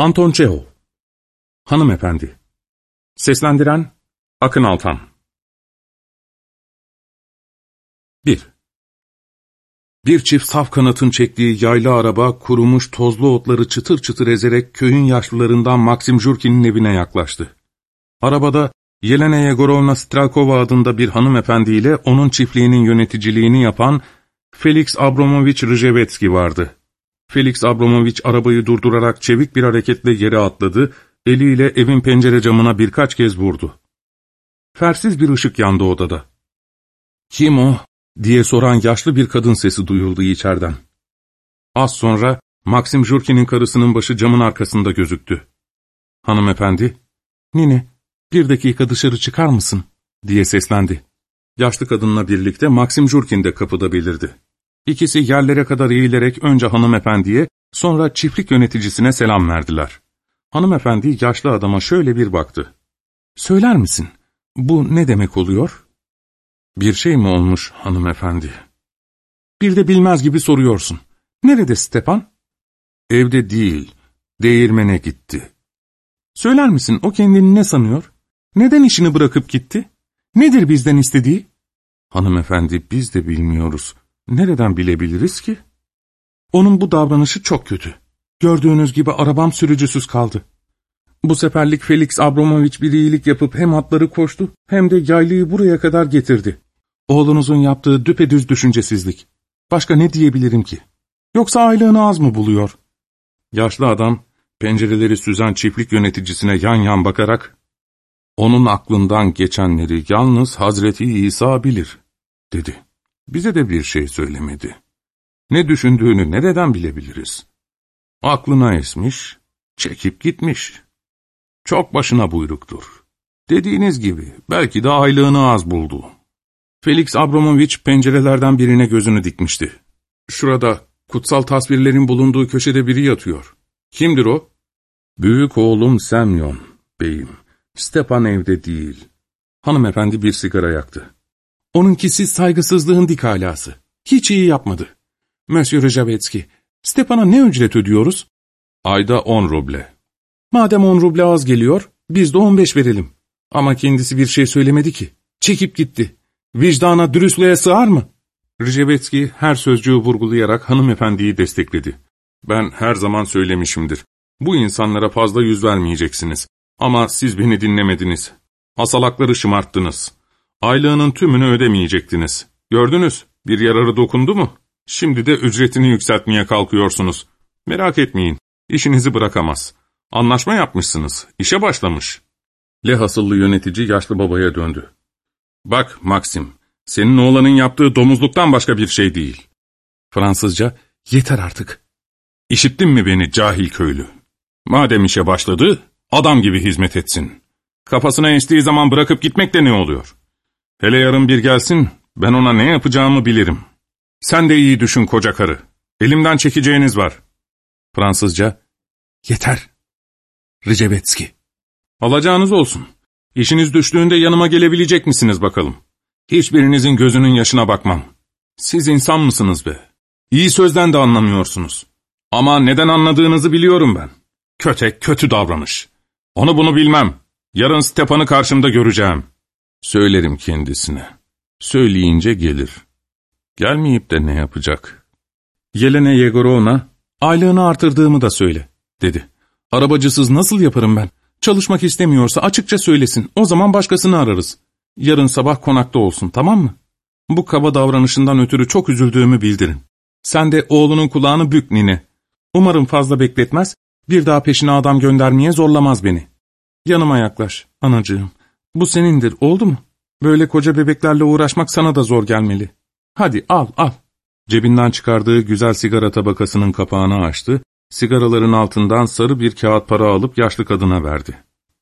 Anton Çehov Hanımefendi Seslendiren Akın Altan 1. Bir çift saf kanatın çektiği yaylı araba kurumuş tozlu otları çıtır çıtır ezerek köyün yaşlılarından Maxim Jurkin'in evine yaklaştı. Arabada Yelena Yegorovna Stralkova adında bir hanımefendiyle onun çiftliğinin yöneticiliğini yapan Felix Abramovich Rjevetski vardı. Felix Abramovich arabayı durdurarak çevik bir hareketle yere atladı, eliyle evin pencere camına birkaç kez vurdu. Fersiz bir ışık yandı odada. ''Kim o?'' diye soran yaşlı bir kadın sesi duyuldu içeriden. Az sonra Maxim Jurkin'in karısının başı camın arkasında gözüktü. Hanımefendi, ''Nine, bir dakika dışarı çıkar mısın?'' diye seslendi. Yaşlı kadınla birlikte Maxim Jurkin de kapıda belirdi. İkisi yerlere kadar eğilerek önce hanımefendiye, sonra çiftlik yöneticisine selam verdiler. Hanımefendi yaşlı adama şöyle bir baktı. ''Söyler misin, bu ne demek oluyor?'' ''Bir şey mi olmuş hanımefendi?'' ''Bir de bilmez gibi soruyorsun. Nerede Stepan?'' ''Evde değil, değirmene gitti.'' ''Söyler misin o kendini ne sanıyor? Neden işini bırakıp gitti? Nedir bizden istediği?'' ''Hanımefendi biz de bilmiyoruz. Nereden bilebiliriz ki?'' ''Onun bu davranışı çok kötü. Gördüğünüz gibi arabam sürücüsüz kaldı. Bu seferlik Felix Abramovich bir iyilik yapıp hem atları koştu hem de yaylıyı buraya kadar getirdi. Oğlunuzun yaptığı düpedüz düşüncesizlik. Başka ne diyebilirim ki? Yoksa aylığını az mı buluyor? Yaşlı adam pencereleri süzen çiftlik yöneticisine yan yan bakarak ''Onun aklından geçenleri yalnız Hazreti İsa bilir.'' dedi. Bize de bir şey söylemedi. Ne düşündüğünü nereden bilebiliriz? Aklına esmiş, çekip gitmiş. Çok başına buyruktur. Dediğiniz gibi belki de aylığını az buldu. Felix Abramovich pencerelerden birine gözünü dikmişti. Şurada kutsal tasvirlerin bulunduğu köşede biri yatıyor. Kimdir o? Büyük oğlum Semyon, beyim. Stepan evde değil. Hanımefendi bir sigara yaktı. Onunkisi saygısızlığın dik alası. Hiç iyi yapmadı. Monsieur Rjavetski, Stepan'a ne ücret ödüyoruz? Ayda on ruble. Madem on ruble az geliyor, biz de on beş verelim. Ama kendisi bir şey söylemedi ki. Çekip gitti. Vicdana, dürüstlüğe sığar mı? Rjevetski her sözcüğü vurgulayarak hanımefendiyi destekledi. Ben her zaman söylemişimdir. Bu insanlara fazla yüz vermeyeceksiniz. Ama siz beni dinlemediniz. Asalakları şımarttınız. Aylığının tümünü ödemeyecektiniz. Gördünüz, bir yararı dokundu mu? Şimdi de ücretini yükseltmeye kalkıyorsunuz. Merak etmeyin, işinizi bırakamaz. Anlaşma yapmışsınız, işe başlamış. Lehasıllı yönetici yaşlı babaya döndü. Bak Maxim, senin oğlanın yaptığı domuzluktan başka bir şey değil. Fransızca, yeter artık. İşittin mi beni cahil köylü? Madem işe başladı, adam gibi hizmet etsin. Kafasına estiği zaman bırakıp gitmek de ne oluyor? Hele yarın bir gelsin, ben ona ne yapacağımı bilirim. Sen de iyi düşün koca karı. Elimden çekeceğiniz var. Fransızca, yeter. Ricevetski. Alacağınız olsun. İşiniz düştüğünde yanıma gelebilecek misiniz bakalım? Hiçbirinizin gözünün yaşına bakmam. Siz insan mısınız be? İyi sözden de anlamıyorsunuz. Ama neden anladığınızı biliyorum ben. Kötek, kötü davranış. Onu bunu bilmem. Yarın Stepan'ı karşımda göreceğim. Söylerim kendisine. Söyleyince gelir. Gelmeyip de ne yapacak? Yelene Yegorovna, aylığını artırdığımı da söyle, dedi. Arabacısız nasıl yaparım ben? Çalışmak istemiyorsa açıkça söylesin, o zaman başkasını ararız. Yarın sabah konakta olsun, tamam mı? Bu kaba davranışından ötürü çok üzüldüğümü bildirin. Sen de oğlunun kulağını bük nine. Umarım fazla bekletmez, bir daha peşine adam göndermeye zorlamaz beni. Yanıma yaklaş, anacığım. Bu senindir, oldu mu? Böyle koca bebeklerle uğraşmak sana da zor gelmeli. Hadi al, al. Cebinden çıkardığı güzel sigara tabakasının kapağını açtı, sigaraların altından sarı bir kağıt para alıp yaşlı kadına verdi.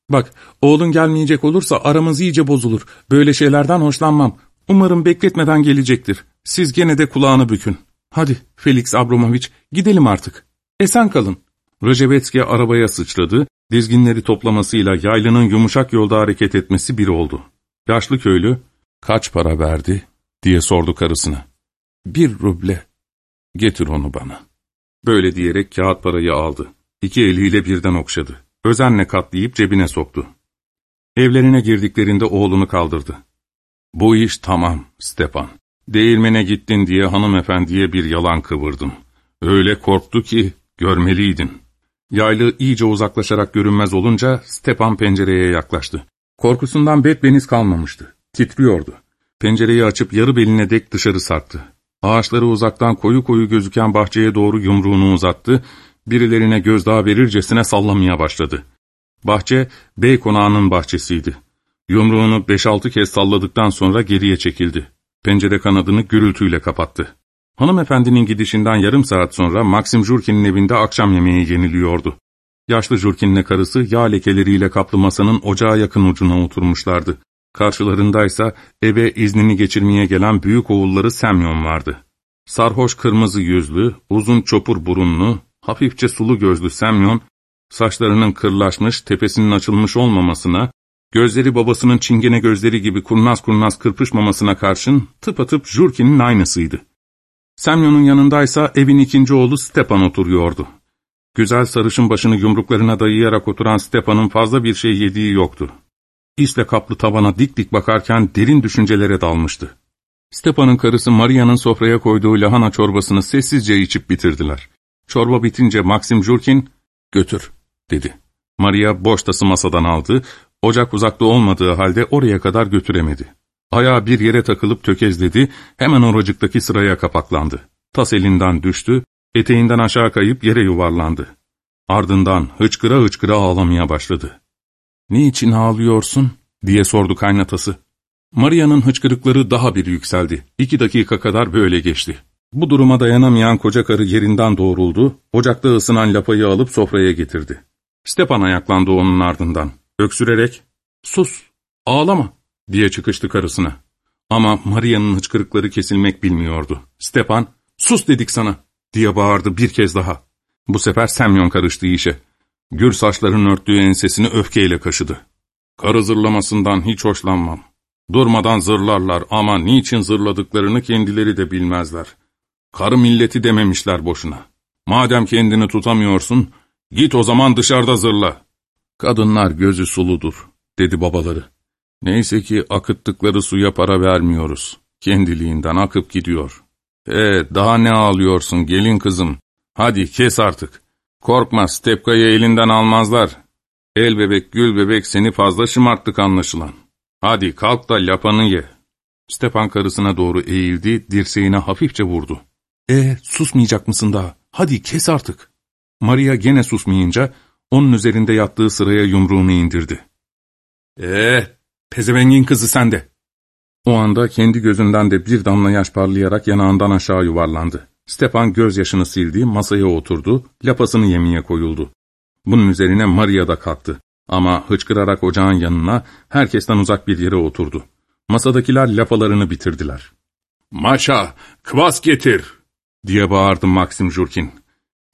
Bak, oğlun gelmeyecek olursa aramız iyice bozulur. Böyle şeylerden hoşlanmam. Umarım bekletmeden gelecektir. Siz gene de kulağını bükün. Hadi Felix Abramovich, gidelim artık. Esen kalın. Rojevetski arabaya sıçradı, dizginleri toplamasıyla yaylının yumuşak yolda hareket etmesi bir oldu. Yaşlı köylü, kaç para verdi diye sordu karısına. Bir ruble. Getir onu bana. Böyle diyerek kağıt parayı aldı. İki eliyle birden okşadı. Özenle katlayıp cebine soktu. Evlerine girdiklerinde oğlunu kaldırdı. Bu iş tamam, Stepan. Değirmene gittin diye hanımefendiye bir yalan kıvırdım. Öyle korktu ki görmeliydin. Yaylı iyice uzaklaşarak görünmez olunca Stepan pencereye yaklaştı. Korkusundan bet beniz kalmamıştı. Titriyordu. Pencereyi açıp yarı beline dek dışarı sarktı. Ağaçları uzaktan koyu koyu gözüken bahçeye doğru yumruğunu uzattı, birilerine gözdağı verircesine sallamaya başladı. Bahçe, bey konağının bahçesiydi. Yumruğunu beş altı kez salladıktan sonra geriye çekildi. Pencere kanadını gürültüyle kapattı. Hanımefendinin gidişinden yarım saat sonra Maxim Jurkin'in evinde akşam yemeği yeniliyordu. Yaşlı Jurkin'le karısı yağ lekeleriyle kaplı masanın ocağa yakın ucuna oturmuşlardı. Karşılarındaysa eve iznini geçirmeye gelen büyük oğulları Semyon vardı. Sarhoş kırmızı yüzlü, uzun çopur burunlu, hafifçe sulu gözlü Semyon, saçlarının kırlaşmış, tepesinin açılmış olmamasına, gözleri babasının çingene gözleri gibi kurnaz kurnaz kırpışmamasına karşın tıpatıp Jurkin'in aynısıydı. Semyon'un yanındaysa evin ikinci oğlu Stepan oturuyordu. Güzel sarışın başını yumruklarına dayayarak oturan Stepan'ın fazla bir şey yediği yoktu. İsle kaplı tavana dik dik bakarken derin düşüncelere dalmıştı. Stepan'ın karısı Maria'nın sofraya koyduğu lahana çorbasını sessizce içip bitirdiler. Çorba bitince Maxim Jurkin, ''Götür.'' dedi. Maria boş masadan aldı, ocak uzakta olmadığı halde oraya kadar götüremedi. Ayağı bir yere takılıp tökezledi, hemen oracıktaki sıraya kapaklandı. Tas elinden düştü, eteğinden aşağı kayıp yere yuvarlandı. Ardından hıçkıra hıçkıra ağlamaya başladı. ''Niçin ağlıyorsun?'' diye sordu kaynatası. Maria'nın hıçkırıkları daha bir yükseldi. İki dakika kadar böyle geçti. Bu duruma dayanamayan koca karı yerinden doğruldu, ocakta ısınan lapayı alıp sofraya getirdi. Stepan ayaklandı onun ardından. Öksürerek, ''Sus, ağlama.'' Diye çıkıştı karısına. Ama Maria'nın hıçkırıkları kesilmek bilmiyordu. Stepan, ''Sus dedik sana.'' diye bağırdı bir kez daha. Bu sefer Semyon karıştı işe. Gür saçların örttüğü ensesini öfkeyle kaşıdı. Karı zırlamasından hiç hoşlanmam. Durmadan zırlarlar ama niçin zırladıklarını kendileri de bilmezler. Karı milleti dememişler boşuna. Madem kendini tutamıyorsun, git o zaman dışarıda zırla. Kadınlar gözü suludur, dedi babaları. Neyse ki akıttıkları suya para vermiyoruz. Kendiliğinden akıp gidiyor. E daha ne ağlıyorsun gelin kızım. Hadi kes artık. Korkma Stepka'yı elinden almazlar. El bebek gül bebek seni fazla şımarttık anlaşılan. Hadi kalk da lapanı ye. Stepan karısına doğru eğildi, dirseğine hafifçe vurdu. E susmayacak mısın daha? Hadi kes artık. Maria gene susmayınca onun üzerinde yattığı sıraya yumruğunu indirdi. Eh Pezevengin kızı sende. O anda kendi gözünden de bir damla yaş parlayarak yanağından aşağı yuvarlandı. Stepan gözyaşını sildi, masaya oturdu, lapasını yemeye koyuldu. Bunun üzerine Maria da kalktı. Ama hıçkırarak ocağın yanına, herkesten uzak bir yere oturdu. Masadakiler lapalarını bitirdiler. ''Maşa, kvas getir!'' diye bağırdı Maxim Jurkin.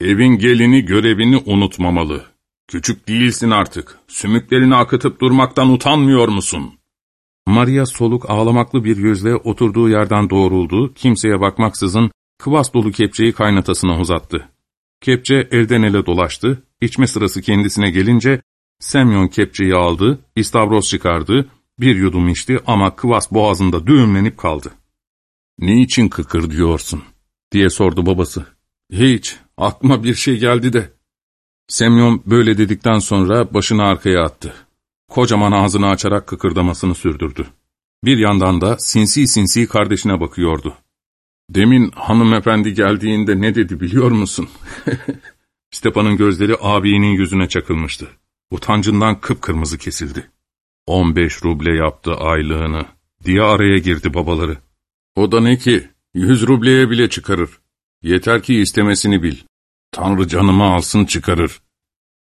''Evin gelini görevini unutmamalı.'' Küçük değilsin artık. Sümüklerini akıtıp durmaktan utanmıyor musun? Maria soluk ağlamaklı bir yüzle oturduğu yerden doğruldu, kimseye bakmaksızın kıvas dolu kepçeyi kaynatasına uzattı. Kepçe elden ele dolaştı, içme sırası kendisine gelince Semyon kepçeyi aldı, istavroz çıkardı, bir yudum içti ama kıvas boğazında düğümlenip kaldı. ''Niçin kıkır diyorsun?'' diye sordu babası. ''Hiç, aklıma bir şey geldi de.'' Semyon böyle dedikten sonra başını arkaya attı. Kocaman ağzını açarak kıkırdamasını sürdürdü. Bir yandan da sinsi sinsi kardeşine bakıyordu. Demin hanımefendi geldiğinde ne dedi biliyor musun? Stepan'ın gözleri abinin yüzüne çakılmıştı. Utancından kıpkırmızı kesildi. On beş ruble yaptı aylığını diye araya girdi babaları. O da ne ki? Yüz rubleye bile çıkarır. Yeter ki istemesini bil. Tanrı canımı alsın çıkarır.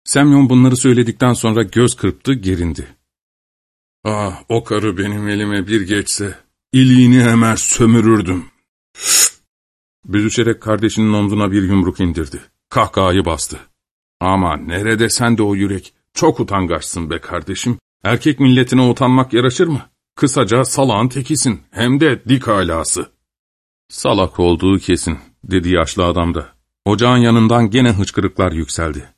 Semyon bunları söyledikten sonra göz kırptı, gerindi. Ah, o karı benim elime bir geçse, iliğini hemen sömürürdüm. Büzüşerek kardeşinin omzuna bir yumruk indirdi. Kahkahayı bastı. Ama nerede sen de o yürek? Çok utangaçsın be kardeşim. Erkek milletine utanmak yaraşır mı? Kısaca salağın tekisin, hem de dik alası. Salak olduğu kesin, dedi yaşlı adam da. Ocağın yanından gene hıçkırıklar yükseldi.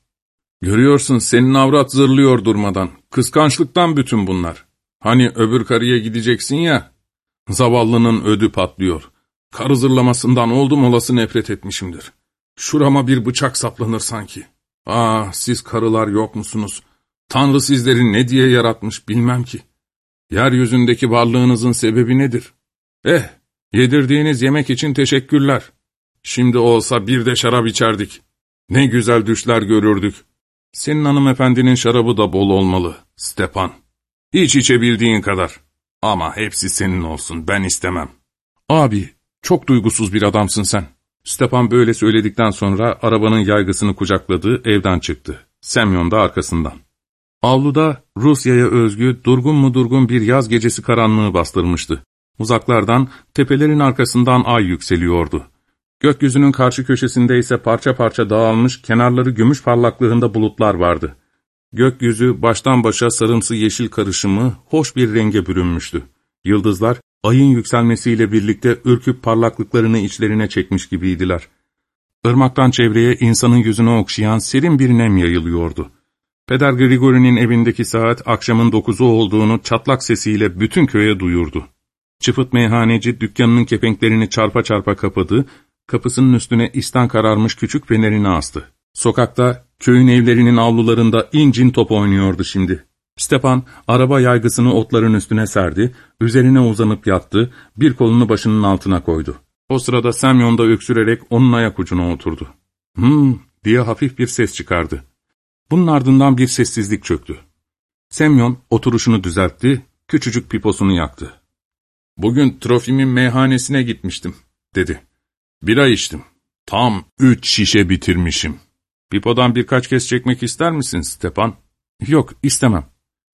Görüyorsun senin avrat zırlıyor durmadan. Kıskançlıktan bütün bunlar. Hani öbür karıya gideceksin ya. Zavallının ödü patlıyor. Karı zırlamasından oldum olası nefret etmişimdir. Şurama bir bıçak saplanır sanki. Ah siz karılar yok musunuz? Tanrı sizleri ne diye yaratmış bilmem ki. Yeryüzündeki varlığınızın sebebi nedir? Eh, yedirdiğiniz yemek için teşekkürler. Şimdi olsa bir de şarap içerdik. Ne güzel düşler görürdük. Senin hanımefendinin şarabı da bol olmalı, Stepan. İç içebildiğin kadar. Ama hepsi senin olsun, ben istemem. Abi, çok duygusuz bir adamsın sen. Stepan böyle söyledikten sonra arabanın yaygısını kucakladı, evden çıktı. Semyon da arkasından. Avluda Rusya'ya özgü durgun mu durgun bir yaz gecesi karanlığı bastırmıştı. Uzaklardan, tepelerin arkasından ay yükseliyordu. Gökyüzünün karşı köşesinde ise parça parça dağılmış, kenarları gümüş parlaklığında bulutlar vardı. Gökyüzü baştan başa sarımsı yeşil karışımı hoş bir renge bürünmüştü. Yıldızlar ayın yükselmesiyle birlikte ürküp parlaklıklarını içlerine çekmiş gibiydiler. Irmaktan çevreye insanın yüzünü okşayan serin bir nem yayılıyordu. Peder Grigori'nin evindeki saat akşamın dokuzu olduğunu çatlak sesiyle bütün köye duyurdu. Çıfıt meyhaneci dükkanının kepenklerini çarpa çarpa kapadı, kapısının üstüne istan kararmış küçük fenerini astı. Sokakta, köyün evlerinin avlularında incin top oynuyordu şimdi. Stepan, araba yaygısını otların üstüne serdi, üzerine uzanıp yattı, bir kolunu başının altına koydu. O sırada Semyon da öksürerek onun ayak ucuna oturdu. ''Hmm'' diye hafif bir ses çıkardı. Bunun ardından bir sessizlik çöktü. Semyon oturuşunu düzeltti, küçücük piposunu yaktı. ''Bugün Trofim'in meyhanesine gitmiştim.'' dedi. ''Bira içtim. Tam üç şişe bitirmişim.'' ''Pipodan birkaç kez çekmek ister misin Stepan?'' ''Yok, istemem.''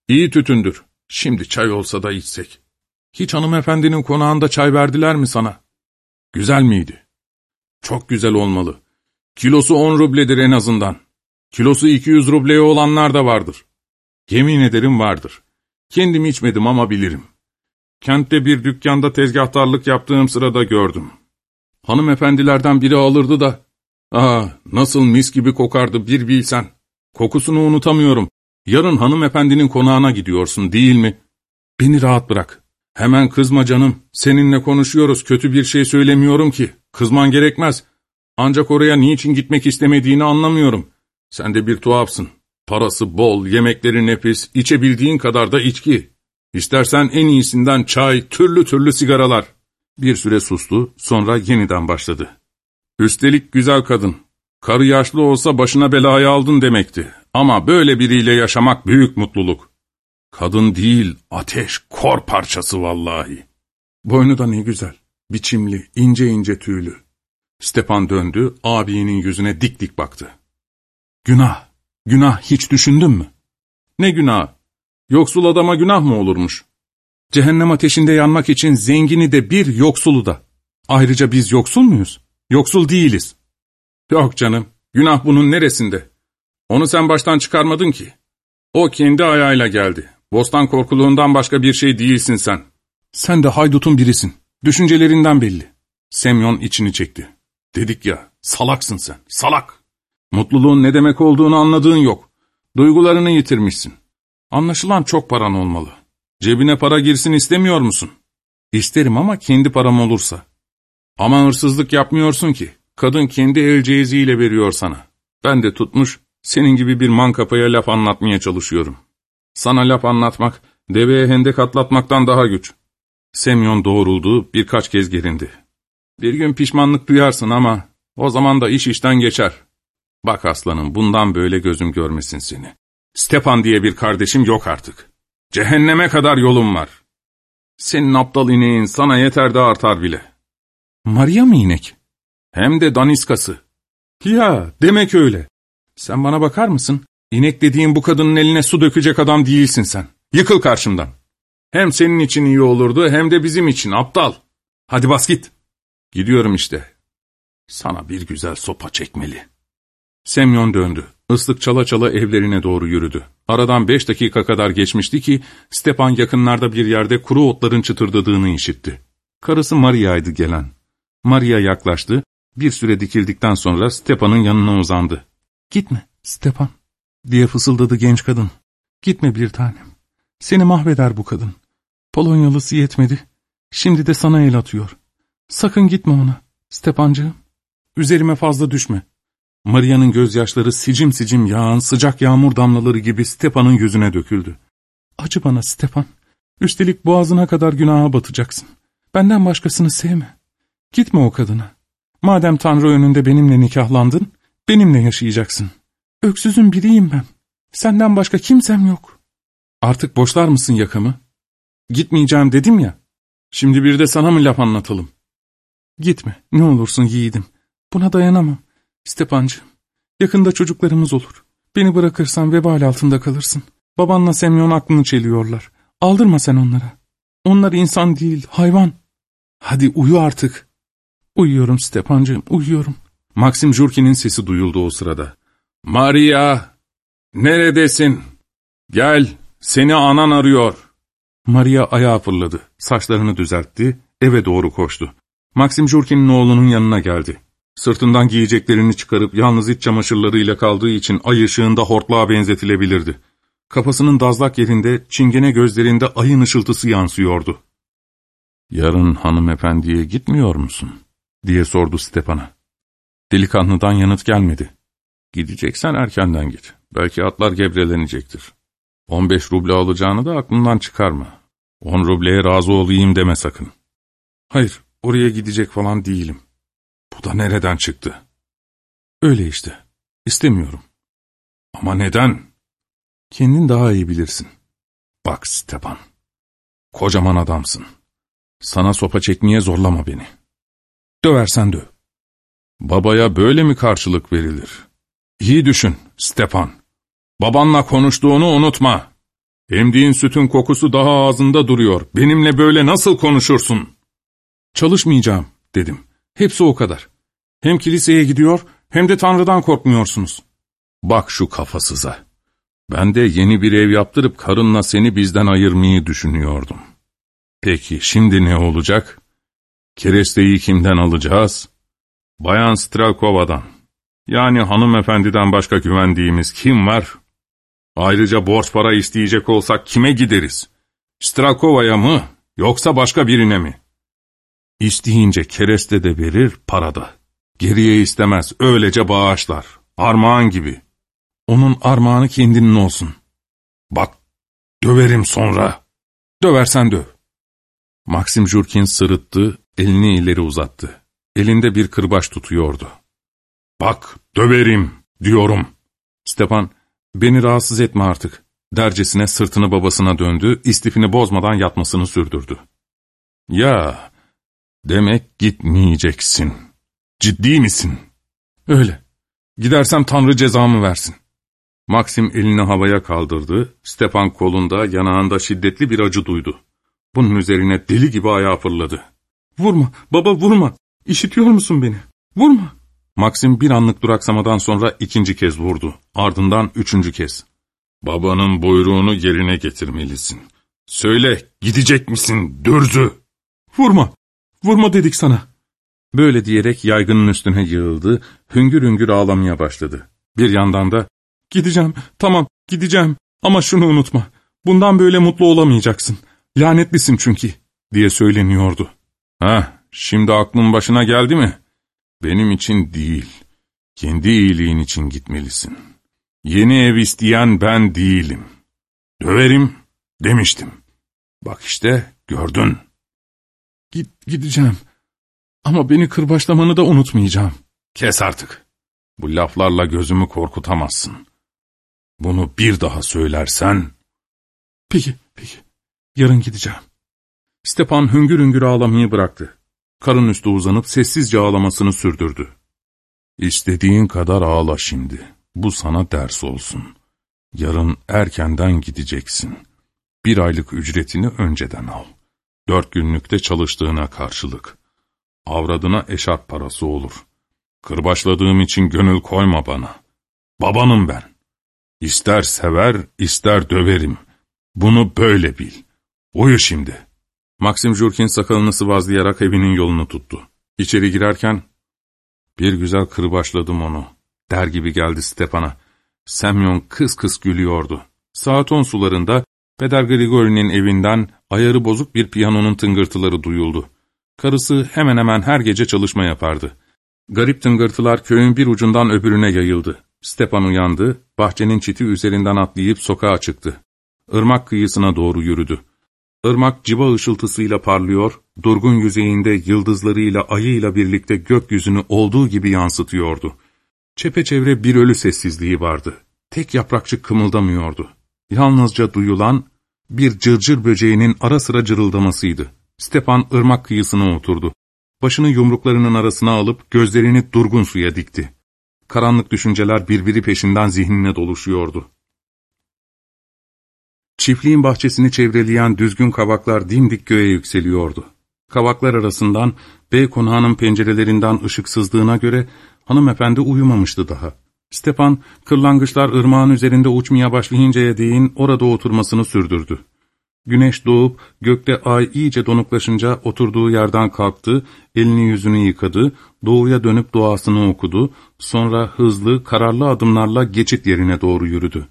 ''İyi tütündür. Şimdi çay olsa da içsek.'' ''Hiç hanımefendinin konağında çay verdiler mi sana?'' ''Güzel miydi?'' ''Çok güzel olmalı. Kilosu on rubledir en azından. Kilosu 200 rubleye olanlar da vardır. Yemin ederim vardır. Kendim içmedim ama bilirim. Kentte bir dükkanda tezgahtarlık yaptığım sırada gördüm. Hanımefendilerden biri alırdı da, ''Aa, nasıl mis gibi kokardı bir bilsen. Kokusunu unutamıyorum. Yarın hanımefendinin konağına gidiyorsun değil mi? Beni rahat bırak. Hemen kızma canım. Seninle konuşuyoruz, kötü bir şey söylemiyorum ki. Kızman gerekmez. Ancak oraya niçin gitmek istemediğini anlamıyorum. Sen de bir tuhafsın. Parası bol, yemekleri nefis, içebildiğin kadar da içki. İstersen en iyisinden çay, türlü türlü sigaralar. Bir süre sustu, sonra yeniden başladı. Üstelik güzel kadın. Karı yaşlı olsa başına belayı aldın demekti. Ama böyle biriyle yaşamak büyük mutluluk. Kadın değil, ateş, kor parçası vallahi. Boynu da ne güzel, biçimli, ince ince tüylü. Stepan döndü, abinin yüzüne dik dik baktı. Günah, günah hiç düşündün mü? Ne günah? Yoksul adama günah mı olurmuş? Cehennem ateşinde yanmak için zengini de bir yoksulu da. Ayrıca biz yoksul muyuz? Yoksul değiliz. Yok canım, günah bunun neresinde? Onu sen baştan çıkarmadın ki. O kendi ayağıyla geldi. Bostan korkuluğundan başka bir şey değilsin sen. Sen de haydutun birisin. Düşüncelerinden belli. Semyon içini çekti. Dedik ya, salaksın sen, salak. Mutluluğun ne demek olduğunu anladığın yok. Duygularını yitirmişsin. Anlaşılan çok paran olmalı. Cebine para girsin istemiyor musun? İsterim ama kendi param olursa. Ama hırsızlık yapmıyorsun ki. Kadın kendi el cehiziyle veriyor sana. Ben de tutmuş, senin gibi bir mankapaya laf anlatmaya çalışıyorum. Sana laf anlatmak, deveye hendek atlatmaktan daha güç. Semyon doğruldu, birkaç kez gerindi. Bir gün pişmanlık duyarsın ama o zaman da iş işten geçer. Bak aslanım bundan böyle gözüm görmesin seni. Stepan diye bir kardeşim yok artık. Cehenneme kadar yolum var. Senin aptal ineğin sana yeter de artar bile. Maria mı inek? Hem de daniskası. Ya demek öyle. Sen bana bakar mısın? İnek dediğin bu kadının eline su dökecek adam değilsin sen. Yıkıl karşımdan. Hem senin için iyi olurdu hem de bizim için aptal. Hadi bas git. Gidiyorum işte. Sana bir güzel sopa çekmeli. Semyon döndü. Islık çala çala evlerine doğru yürüdü. Aradan beş dakika kadar geçmişti ki Stepan yakınlarda bir yerde kuru otların çıtırdadığını işitti. Karısı Maria'ydı gelen. Maria yaklaştı, bir süre dikildikten sonra Stepan'ın yanına uzandı. ''Gitme, Stepan. diye fısıldadı genç kadın. Gitme bir tanem. Seni mahveder bu kadın. Polonyalısı yetmedi. Şimdi de sana el atıyor. Sakın gitme ona, Stepancığım. Üzerime fazla düşme. Maria'nın gözyaşları sicim sicim yağan sıcak yağmur damlaları gibi Stepan'ın yüzüne döküldü. Acı bana Stepan. Üstelik boğazına kadar günaha batacaksın. Benden başkasını sevme. Gitme o kadına. Madem Tanrı önünde benimle nikahlandın, benimle yaşayacaksın. Öksüzün biriyim ben. Senden başka kimsem yok. Artık boşlar mısın yakamı? Gitmeyeceğim dedim ya. Şimdi bir de sana mı laf anlatalım? Gitme, ne olursun yiğidim. Buna dayanamam. Stepancığım, yakında çocuklarımız olur. Beni bırakırsan vebal altında kalırsın. Babanla Semyon aklını çeliyorlar. Aldırma sen onlara. Onlar insan değil, hayvan. Hadi uyu artık. Uyuyorum Stepancığım, uyuyorum. Maxim Jurkin'in sesi duyuldu o sırada. Maria, neredesin? Gel, seni anan arıyor. Maria ayağa fırladı, saçlarını düzeltti, eve doğru koştu. Maxim Jurkin'in oğlunun yanına geldi. Sırtından giyeceklerini çıkarıp yalnız iç çamaşırlarıyla kaldığı için ay ışığında hortlağa benzetilebilirdi. Kafasının dazlak yerinde, çingene gözlerinde ayın ışıltısı yansıyordu. ''Yarın hanımefendiye gitmiyor musun?'' diye sordu Stepan'a. Delikanlıdan yanıt gelmedi. ''Gideceksen erkenden git. Belki atlar gebrelenecektir. 15 ruble alacağını da aklından çıkarma. 10 rubleye razı olayım deme sakın.'' ''Hayır, oraya gidecek falan değilim. Bu da nereden çıktı?'' ''Öyle işte. İstemiyorum.'' ''Ama neden?'' Kendin daha iyi bilirsin. Bak Stepan, kocaman adamsın. Sana sopa çekmeye zorlama beni. Döversen döv. Babaya böyle mi karşılık verilir? İyi düşün Stepan. Babanla konuştuğunu unutma. Emdiğin sütün kokusu daha ağzında duruyor. Benimle böyle nasıl konuşursun? Çalışmayacağım dedim. Hepsi o kadar. Hem kiliseye gidiyor hem de Tanrı'dan korkmuyorsunuz. Bak şu kafasıza. Ben de yeni bir ev yaptırıp karınla seni bizden ayırmayı düşünüyordum. Peki şimdi ne olacak? Keresteyi kimden alacağız? Bayan Strakova'dan. Yani hanımefendiden başka güvendiğimiz kim var? Ayrıca borç para isteyecek olsak kime gideriz? Strakova'ya mı yoksa başka birine mi? İsteyince kereste de verir, para da. Geriye istemez, öylece bağışlar. Armağan gibi. Onun armağanı kendinin olsun. Bak, döverim sonra. Döversen döv. Maxim Jurkin sırıttı, elini ileri uzattı. Elinde bir kırbaç tutuyordu. Bak, döverim, diyorum. Stepan, beni rahatsız etme artık. Dercesine sırtını babasına döndü, istifini bozmadan yatmasını sürdürdü. Ya, demek gitmeyeceksin. Ciddi misin? Öyle. Gidersem Tanrı cezamı versin. Maxim elini havaya kaldırdı, Stepan kolunda, yanağında şiddetli bir acı duydu. Bunun üzerine deli gibi ayağa fırladı. ''Vurma, baba vurma! İşitiyor musun beni? Vurma!'' Maxim bir anlık duraksamadan sonra ikinci kez vurdu, ardından üçüncü kez. ''Babanın buyruğunu yerine getirmelisin. Söyle, gidecek misin, dürzü?'' ''Vurma, vurma dedik sana.'' Böyle diyerek yaygının üstüne yığıldı, hüngür hüngür ağlamaya başladı. Bir yandan da Gideceğim, tamam, gideceğim. Ama şunu unutma, bundan böyle mutlu olamayacaksın. Lanetlisin çünkü, diye söyleniyordu. Ha, şimdi aklın başına geldi mi? Benim için değil, kendi iyiliğin için gitmelisin. Yeni ev isteyen ben değilim. Döverim, demiştim. Bak işte, gördün. Git, gideceğim. Ama beni kırbaçlamanı da unutmayacağım. Kes artık. Bu laflarla gözümü korkutamazsın. Bunu bir daha söylersen... Peki, peki. Yarın gideceğim. Stepan hüngür hüngür ağlamayı bıraktı. Karın üstü uzanıp sessizce ağlamasını sürdürdü. İstediğin kadar ağla şimdi. Bu sana ders olsun. Yarın erkenden gideceksin. Bir aylık ücretini önceden al. Dört günlükte çalıştığına karşılık. Avradına eşarp parası olur. Kırbaçladığım için gönül koyma bana. Babanım ben. İster sever, ister döverim. Bunu böyle bil. Uyu şimdi. Maxim Jurkin sakalını sıvazlayarak evinin yolunu tuttu. İçeri girerken, bir güzel kırbaçladım onu, der gibi geldi Stepan'a. Semyon kıs kıs gülüyordu. Saat on sularında Peder Grigori'nin evinden ayarı bozuk bir piyanonun tıngırtıları duyuldu. Karısı hemen hemen her gece çalışma yapardı. Garip tıngırtılar köyün bir ucundan öbürüne yayıldı. Stepan uyandı, bahçenin çiti üzerinden atlayıp sokağa çıktı. Irmak kıyısına doğru yürüdü. Irmak civa ışıltısıyla parlıyor, durgun yüzeyinde yıldızlarıyla ayıyla birlikte gökyüzünü olduğu gibi yansıtıyordu. Çepeçevre bir ölü sessizliği vardı. Tek yaprakçık kımıldamıyordu. Yalnızca duyulan bir cırcır böceğinin ara sıra cırıldamasıydı. Stepan ırmak kıyısına oturdu. Başını yumruklarının arasına alıp gözlerini durgun suya dikti. Karanlık düşünceler birbiri peşinden zihnine doluşuyordu. Çiftliğin bahçesini çevreleyen düzgün kavaklar dimdik göğe yükseliyordu. Kavaklar arasından bey konağının pencerelerinden ışık sızdığına göre hanımefendi uyumamıştı daha. Stepan, kırlangıçlar ırmağın üzerinde uçmaya başlayıncaya değin orada oturmasını sürdürdü. Güneş doğup gökte ay iyice donuklaşınca oturduğu yerden kalktı, elini yüzünü yıkadı, doğuya dönüp duasını okudu, sonra hızlı, kararlı adımlarla geçit yerine doğru yürüdü.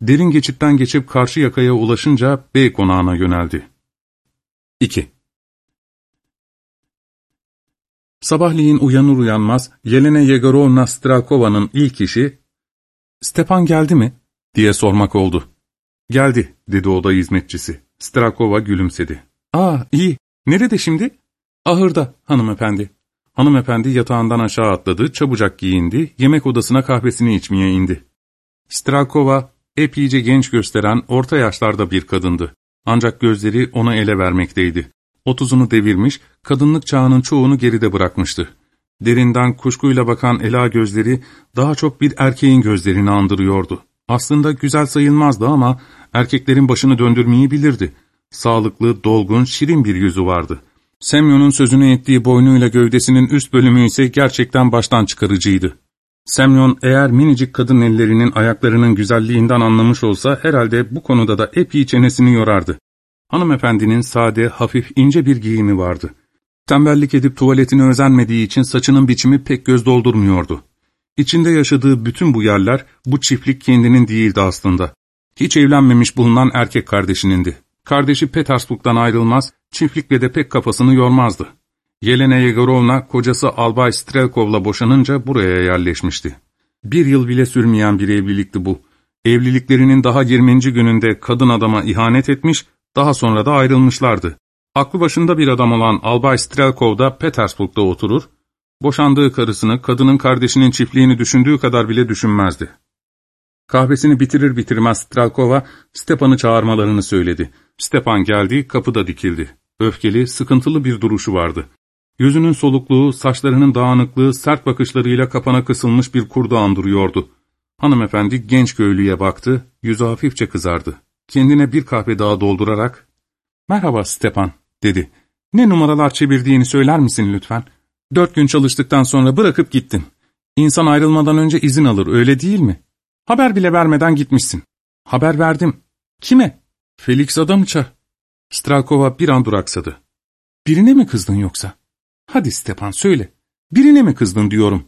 Derin geçitten geçip karşı yakaya ulaşınca bey konağına yöneldi. 2. Sabahleyin uyanır uyanmaz Yelena Yegorovna Strakova'nın ilk işi ''Stepan geldi mi?'' diye sormak oldu. ''Geldi'' dedi oda hizmetçisi. Strakova gülümsedi. ''Aa iyi. Nerede şimdi?'' ''Ahırda hanımefendi.'' Hanımefendi yatağından aşağı atladı, çabucak giyindi, yemek odasına kahvesini içmeye indi. Strakova, epeyce genç gösteren orta yaşlarda bir kadındı. Ancak gözleri ona ele vermekteydi. Otuzunu devirmiş, kadınlık çağının çoğunu geride bırakmıştı. Derinden kuşkuyla bakan ela gözleri daha çok bir erkeğin gözlerini andırıyordu. Aslında güzel sayılmazdı ama erkeklerin başını döndürmeyi bilirdi. Sağlıklı, dolgun, şirin bir yüzü vardı. Semyon'un sözünü ettiği boynuyla gövdesinin üst bölümü ise gerçekten baştan çıkarıcıydı. Semyon eğer minicik kadın ellerinin ayaklarının güzelliğinden anlamış olsa herhalde bu konuda da epey çenesini yorardı. Hanımefendinin sade, hafif, ince bir giyimi vardı. Tembellik edip tuvaletine özenmediği için saçının biçimi pek göz doldurmuyordu. İçinde yaşadığı bütün bu yerler, bu çiftlik kendinin değildi aslında. Hiç evlenmemiş bulunan erkek kardeşinindi. Kardeşi Petersburg'dan ayrılmaz, çiftlikle de pek kafasını yormazdı. Yelena Yegorovna kocası Albay Strelkov'la boşanınca buraya yerleşmişti. Bir yıl bile sürmeyen bir evlilikti bu. Evliliklerinin daha 20. gününde kadın adama ihanet etmiş, daha sonra da ayrılmışlardı. Aklı başında bir adam olan Albay Strelkov da Petersburg'da oturur, boşandığı karısını, kadının kardeşinin çiftliğini düşündüğü kadar bile düşünmezdi. Kahvesini bitirir bitirmez Strelkova, Stepan'ı çağırmalarını söyledi. Stepan geldi, kapıda dikildi. Öfkeli, sıkıntılı bir duruşu vardı. Yüzünün solukluğu, saçlarının dağınıklığı, sert bakışlarıyla kapana kısılmış bir kurdu andırıyordu. Hanımefendi genç köylüye baktı, yüzü hafifçe kızardı. Kendine bir kahve daha doldurarak, ''Merhaba Stepan'' dedi. ''Ne numaralar çevirdiğini söyler misin lütfen? Dört gün çalıştıktan sonra bırakıp gittin. İnsan ayrılmadan önce izin alır, öyle değil mi? Haber bile vermeden gitmişsin. Haber verdim. Kime? Felix Adamça. Strakova bir an duraksadı. Birine mi kızdın yoksa? Hadi Stepan söyle. Birine mi kızdın diyorum.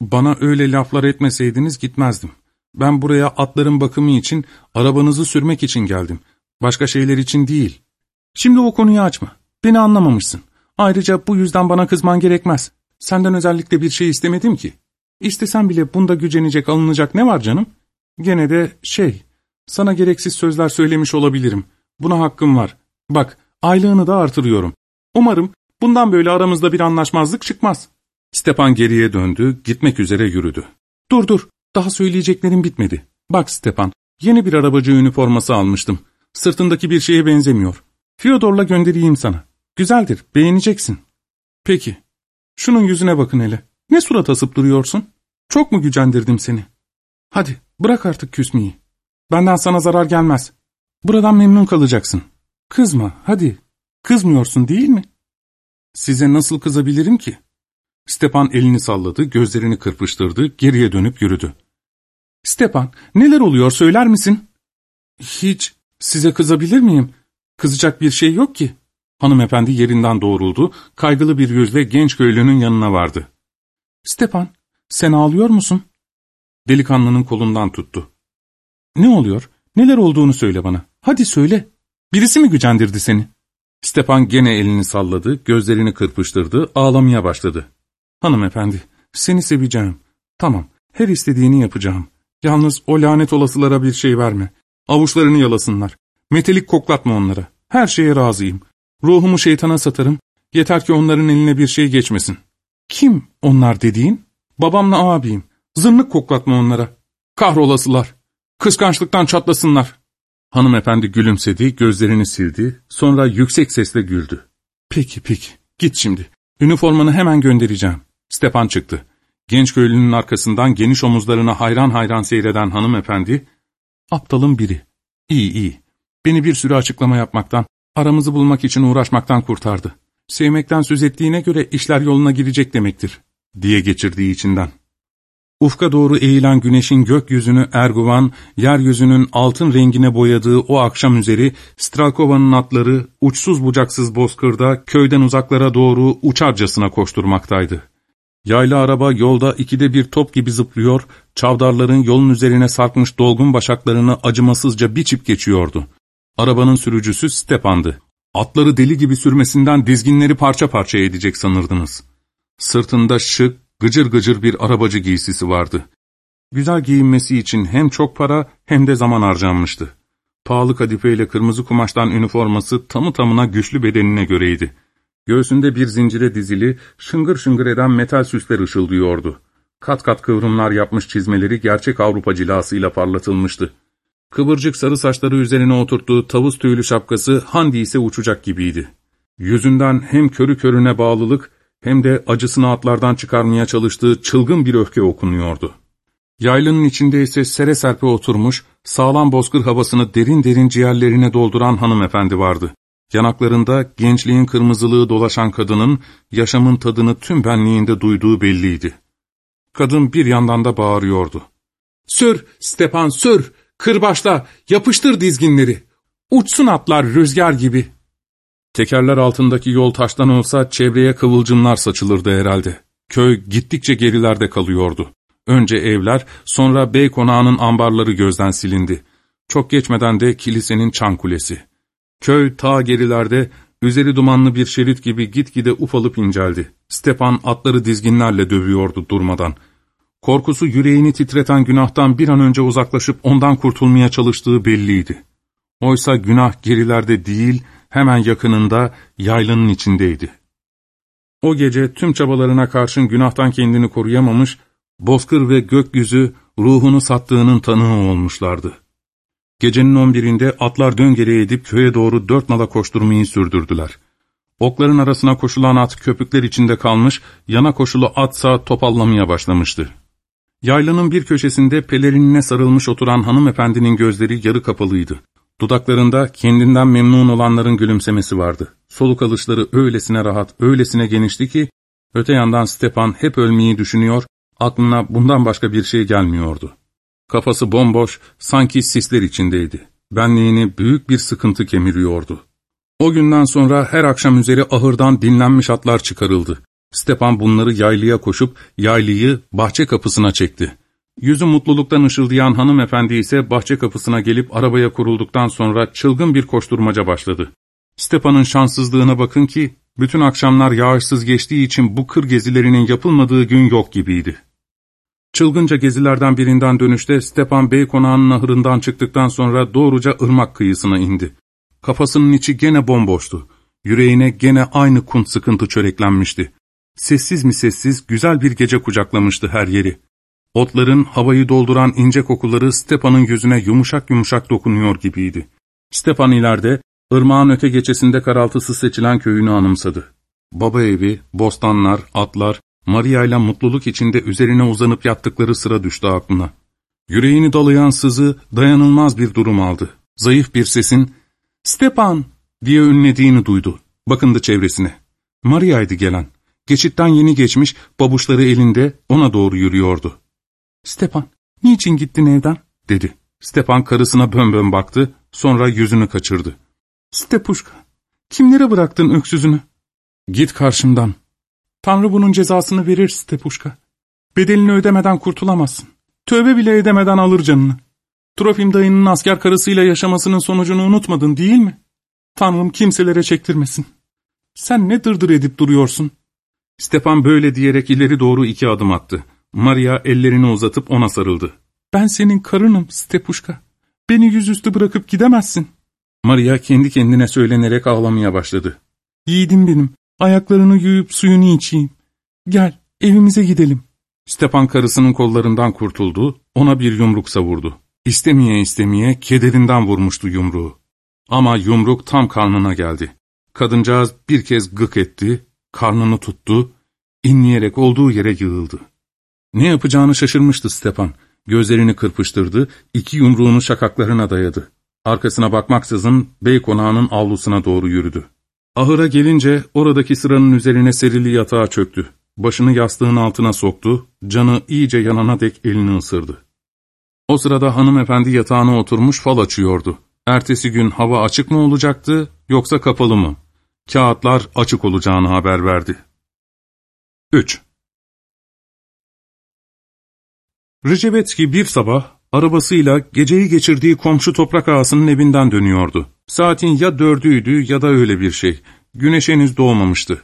Bana öyle laflar etmeseydiniz gitmezdim. Ben buraya atların bakımı için, arabanızı sürmek için geldim. Başka şeyler için değil. Şimdi o konuyu açma. Beni anlamamışsın. Ayrıca bu yüzden bana kızman gerekmez. Senden özellikle bir şey istemedim ki. İstesem bile bunda gücenecek, alınacak ne var canım? Gene de şey, sana gereksiz sözler söylemiş olabilirim. Buna hakkım var. Bak, aylığını da artırıyorum. Umarım bundan böyle aramızda bir anlaşmazlık çıkmaz. Stepan geriye döndü, gitmek üzere yürüdü. Dur dur, daha söyleyeceklerim bitmedi. Bak Stepan, yeni bir arabacı üniforması almıştım. Sırtındaki bir şeye benzemiyor. Fyodor'la göndereyim sana. Güzeldir, beğeneceksin. Peki. Şunun yüzüne bakın hele. Ne surat asıp duruyorsun? Çok mu gücendirdim seni? Hadi, bırak artık küsmeyi. Benden sana zarar gelmez. Buradan memnun kalacaksın. Kızma, hadi. Kızmıyorsun değil mi? Size nasıl kızabilirim ki? Stepan elini salladı, gözlerini kırpıştırdı, geriye dönüp yürüdü. Stepan, neler oluyor söyler misin? Hiç, size kızabilir miyim? Kızacak bir şey yok ki. Hanımefendi yerinden doğruldu, kaygılı bir yüzle genç köylünün yanına vardı. Stepan, sen ağlıyor musun? Delikanlının kolundan tuttu. ''Ne oluyor? Neler olduğunu söyle bana. Hadi söyle. Birisi mi gücendirdi seni?'' Stepan gene elini salladı, gözlerini kırpıştırdı, ağlamaya başladı. ''Hanımefendi, seni seveceğim. Tamam, her istediğini yapacağım. Yalnız o lanet olasılara bir şey verme. Avuçlarını yalasınlar. Metelik koklatma onlara. Her şeye razıyım. Ruhumu şeytana satarım. Yeter ki onların eline bir şey geçmesin. Kim onlar dediğin? Babamla abiyim. Zırnık koklatma onlara. Kahrolasılar. Kıskançlıktan çatlasınlar. Hanımefendi gülümsedi, gözlerini sildi, sonra yüksek sesle güldü. Peki peki, git şimdi. Üniformanı hemen göndereceğim. Stepan çıktı. Genç köylünün arkasından geniş omuzlarına hayran hayran seyreden hanımefendi, aptalın biri. İyi iyi. Beni bir sürü açıklama yapmaktan, aramızı bulmak için uğraşmaktan kurtardı. Sevmekten söz ettiğine göre işler yoluna girecek demektir, diye geçirdiği içinden. Ufka doğru eğilen güneşin gökyüzünü Erguvan, yeryüzünün altın rengine boyadığı o akşam üzeri, Stralkova'nın atları uçsuz bucaksız bozkırda köyden uzaklara doğru uçarcasına koşturmaktaydı. Yaylı araba yolda ikide bir top gibi zıplıyor, çavdarların yolun üzerine sarkmış dolgun başaklarını acımasızca biçip geçiyordu. Arabanın sürücüsü Stepan'dı. Atları deli gibi sürmesinden dizginleri parça parça edecek sanırdınız. Sırtında şık, gıcır gıcır bir arabacı giysisi vardı. Güzel giyinmesi için hem çok para hem de zaman harcanmıştı. Pahalı kadifeyle kırmızı kumaştan üniforması tamı tamına güçlü bedenine göreydi. Göğsünde bir zincire dizili, şıngır şıngır eden metal süsler ışıldıyordu. Kat kat kıvrımlar yapmış çizmeleri gerçek Avrupa cilasıyla parlatılmıştı. Kıvırcık sarı saçları üzerine oturttuğu tavus tüylü şapkası Handi ise uçacak gibiydi. Yüzünden hem körü körüne bağlılık hem de acısını atlardan çıkarmaya çalıştığı çılgın bir öfke okunuyordu. Yaylının içinde ise sere serpe oturmuş, sağlam bozkır havasını derin derin ciğerlerine dolduran hanımefendi vardı. Yanaklarında gençliğin kırmızılığı dolaşan kadının yaşamın tadını tüm benliğinde duyduğu belliydi. Kadın bir yandan da bağırıyordu. ''Sür, Stepan sür, kırbaçla, yapıştır dizginleri. Uçsun atlar rüzgar gibi.'' Tekerler altındaki yol taştan olsa çevreye kıvılcımlar saçılırdı herhalde. Köy gittikçe gerilerde kalıyordu. Önce evler, sonra bey konağının ambarları gözden silindi. Çok geçmeden de kilisenin çan kulesi. Köy ta gerilerde, üzeri dumanlı bir şerit gibi gitgide ufalıp inceldi. Stepan atları dizginlerle dövüyordu durmadan. Korkusu yüreğini titreten günahtan bir an önce uzaklaşıp ondan kurtulmaya çalıştığı belliydi. Oysa günah gerilerde değil, hemen yakınında, yaylının içindeydi. O gece tüm çabalarına karşın günahtan kendini koruyamamış, bozkır ve gökyüzü ruhunu sattığının tanığı olmuşlardı. Gecenin on birinde atlar döngere edip köye doğru dört nala koşturmayı sürdürdüler. Okların arasına koşulan at köpükler içinde kalmış, yana koşulu atsa topallamaya başlamıştı. Yaylanın bir köşesinde pelerinine sarılmış oturan hanımefendinin gözleri yarı kapalıydı. Dudaklarında kendinden memnun olanların gülümsemesi vardı. Soluk alışları öylesine rahat, öylesine genişti ki, öte yandan Stepan hep ölmeyi düşünüyor, aklına bundan başka bir şey gelmiyordu. Kafası bomboş, sanki sisler içindeydi. Benliğini büyük bir sıkıntı kemiriyordu. O günden sonra her akşam üzeri ahırdan dinlenmiş atlar çıkarıldı. Stepan bunları yaylıya koşup yaylıyı bahçe kapısına çekti. Yüzü mutluluktan ışıldayan hanımefendi ise bahçe kapısına gelip arabaya kurulduktan sonra çılgın bir koşturmaca başladı. Stepan'ın şanssızlığına bakın ki, bütün akşamlar yağışsız geçtiği için bu kır gezilerinin yapılmadığı gün yok gibiydi. Çılgınca gezilerden birinden dönüşte Stepan Bey konağının ahırından çıktıktan sonra doğruca ırmak kıyısına indi. Kafasının içi gene bomboştu. Yüreğine gene aynı kunt sıkıntı çöreklenmişti. Sessiz mi sessiz güzel bir gece kucaklamıştı her yeri. Otların havayı dolduran ince kokuları Stepan'ın yüzüne yumuşak yumuşak dokunuyor gibiydi. Stepan ileride, ırmağın öte geçesinde karaltısı seçilen köyünü anımsadı. Baba evi, bostanlar, atlar, Maria ile mutluluk içinde üzerine uzanıp yattıkları sıra düştü aklına. Yüreğini dalayan sızı dayanılmaz bir durum aldı. Zayıf bir sesin ''Stepan!'' diye ünlediğini duydu. Bakındı çevresine. Maria'ydı gelen. Geçitten yeni geçmiş, babuşları elinde ona doğru yürüyordu. ''Stepan, niçin gittin evden?'' dedi. Stepan karısına bön baktı, sonra yüzünü kaçırdı. ''Stepuşka, kimlere bıraktın öksüzünü?'' ''Git karşımdan.'' ''Tanrı bunun cezasını verir Stepuşka. Bedelini ödemeden kurtulamazsın. Tövbe bile edemeden alır canını. Trofim dayının asker karısıyla yaşamasının sonucunu unutmadın değil mi? Tanrım kimselere çektirmesin. Sen ne dırdır edip duruyorsun? Stepan böyle diyerek ileri doğru iki adım attı. Maria ellerini uzatıp ona sarıldı. Ben senin karınım Stepuşka. Beni yüzüstü bırakıp gidemezsin. Maria kendi kendine söylenerek ağlamaya başladı. Yiğidim benim, ayaklarını yuyup suyunu içeyim. Gel, evimize gidelim. Stepan karısının kollarından kurtuldu, ona bir yumruk savurdu. İstemeye istemeye kederinden vurmuştu yumruğu. Ama yumruk tam karnına geldi. Kadıncağız bir kez gık etti, karnını tuttu, inleyerek olduğu yere yığıldı. Ne yapacağını şaşırmıştı Stepan. Gözlerini kırpıştırdı, iki yumruğunu şakaklarına dayadı. Arkasına bakmaksızın bey konağının avlusuna doğru yürüdü. Ahıra gelince oradaki sıranın üzerine serili yatağa çöktü. Başını yastığın altına soktu, canı iyice yanana dek elini ısırdı. O sırada hanımefendi yatağına oturmuş fal açıyordu. Ertesi gün hava açık mı olacaktı yoksa kapalı mı? Kağıtlar açık olacağını haber verdi. 3. Recebetski bir sabah arabasıyla geceyi geçirdiği komşu toprak ağasının evinden dönüyordu. Saatin ya dördüydü ya da öyle bir şey. Güneş henüz doğmamıştı.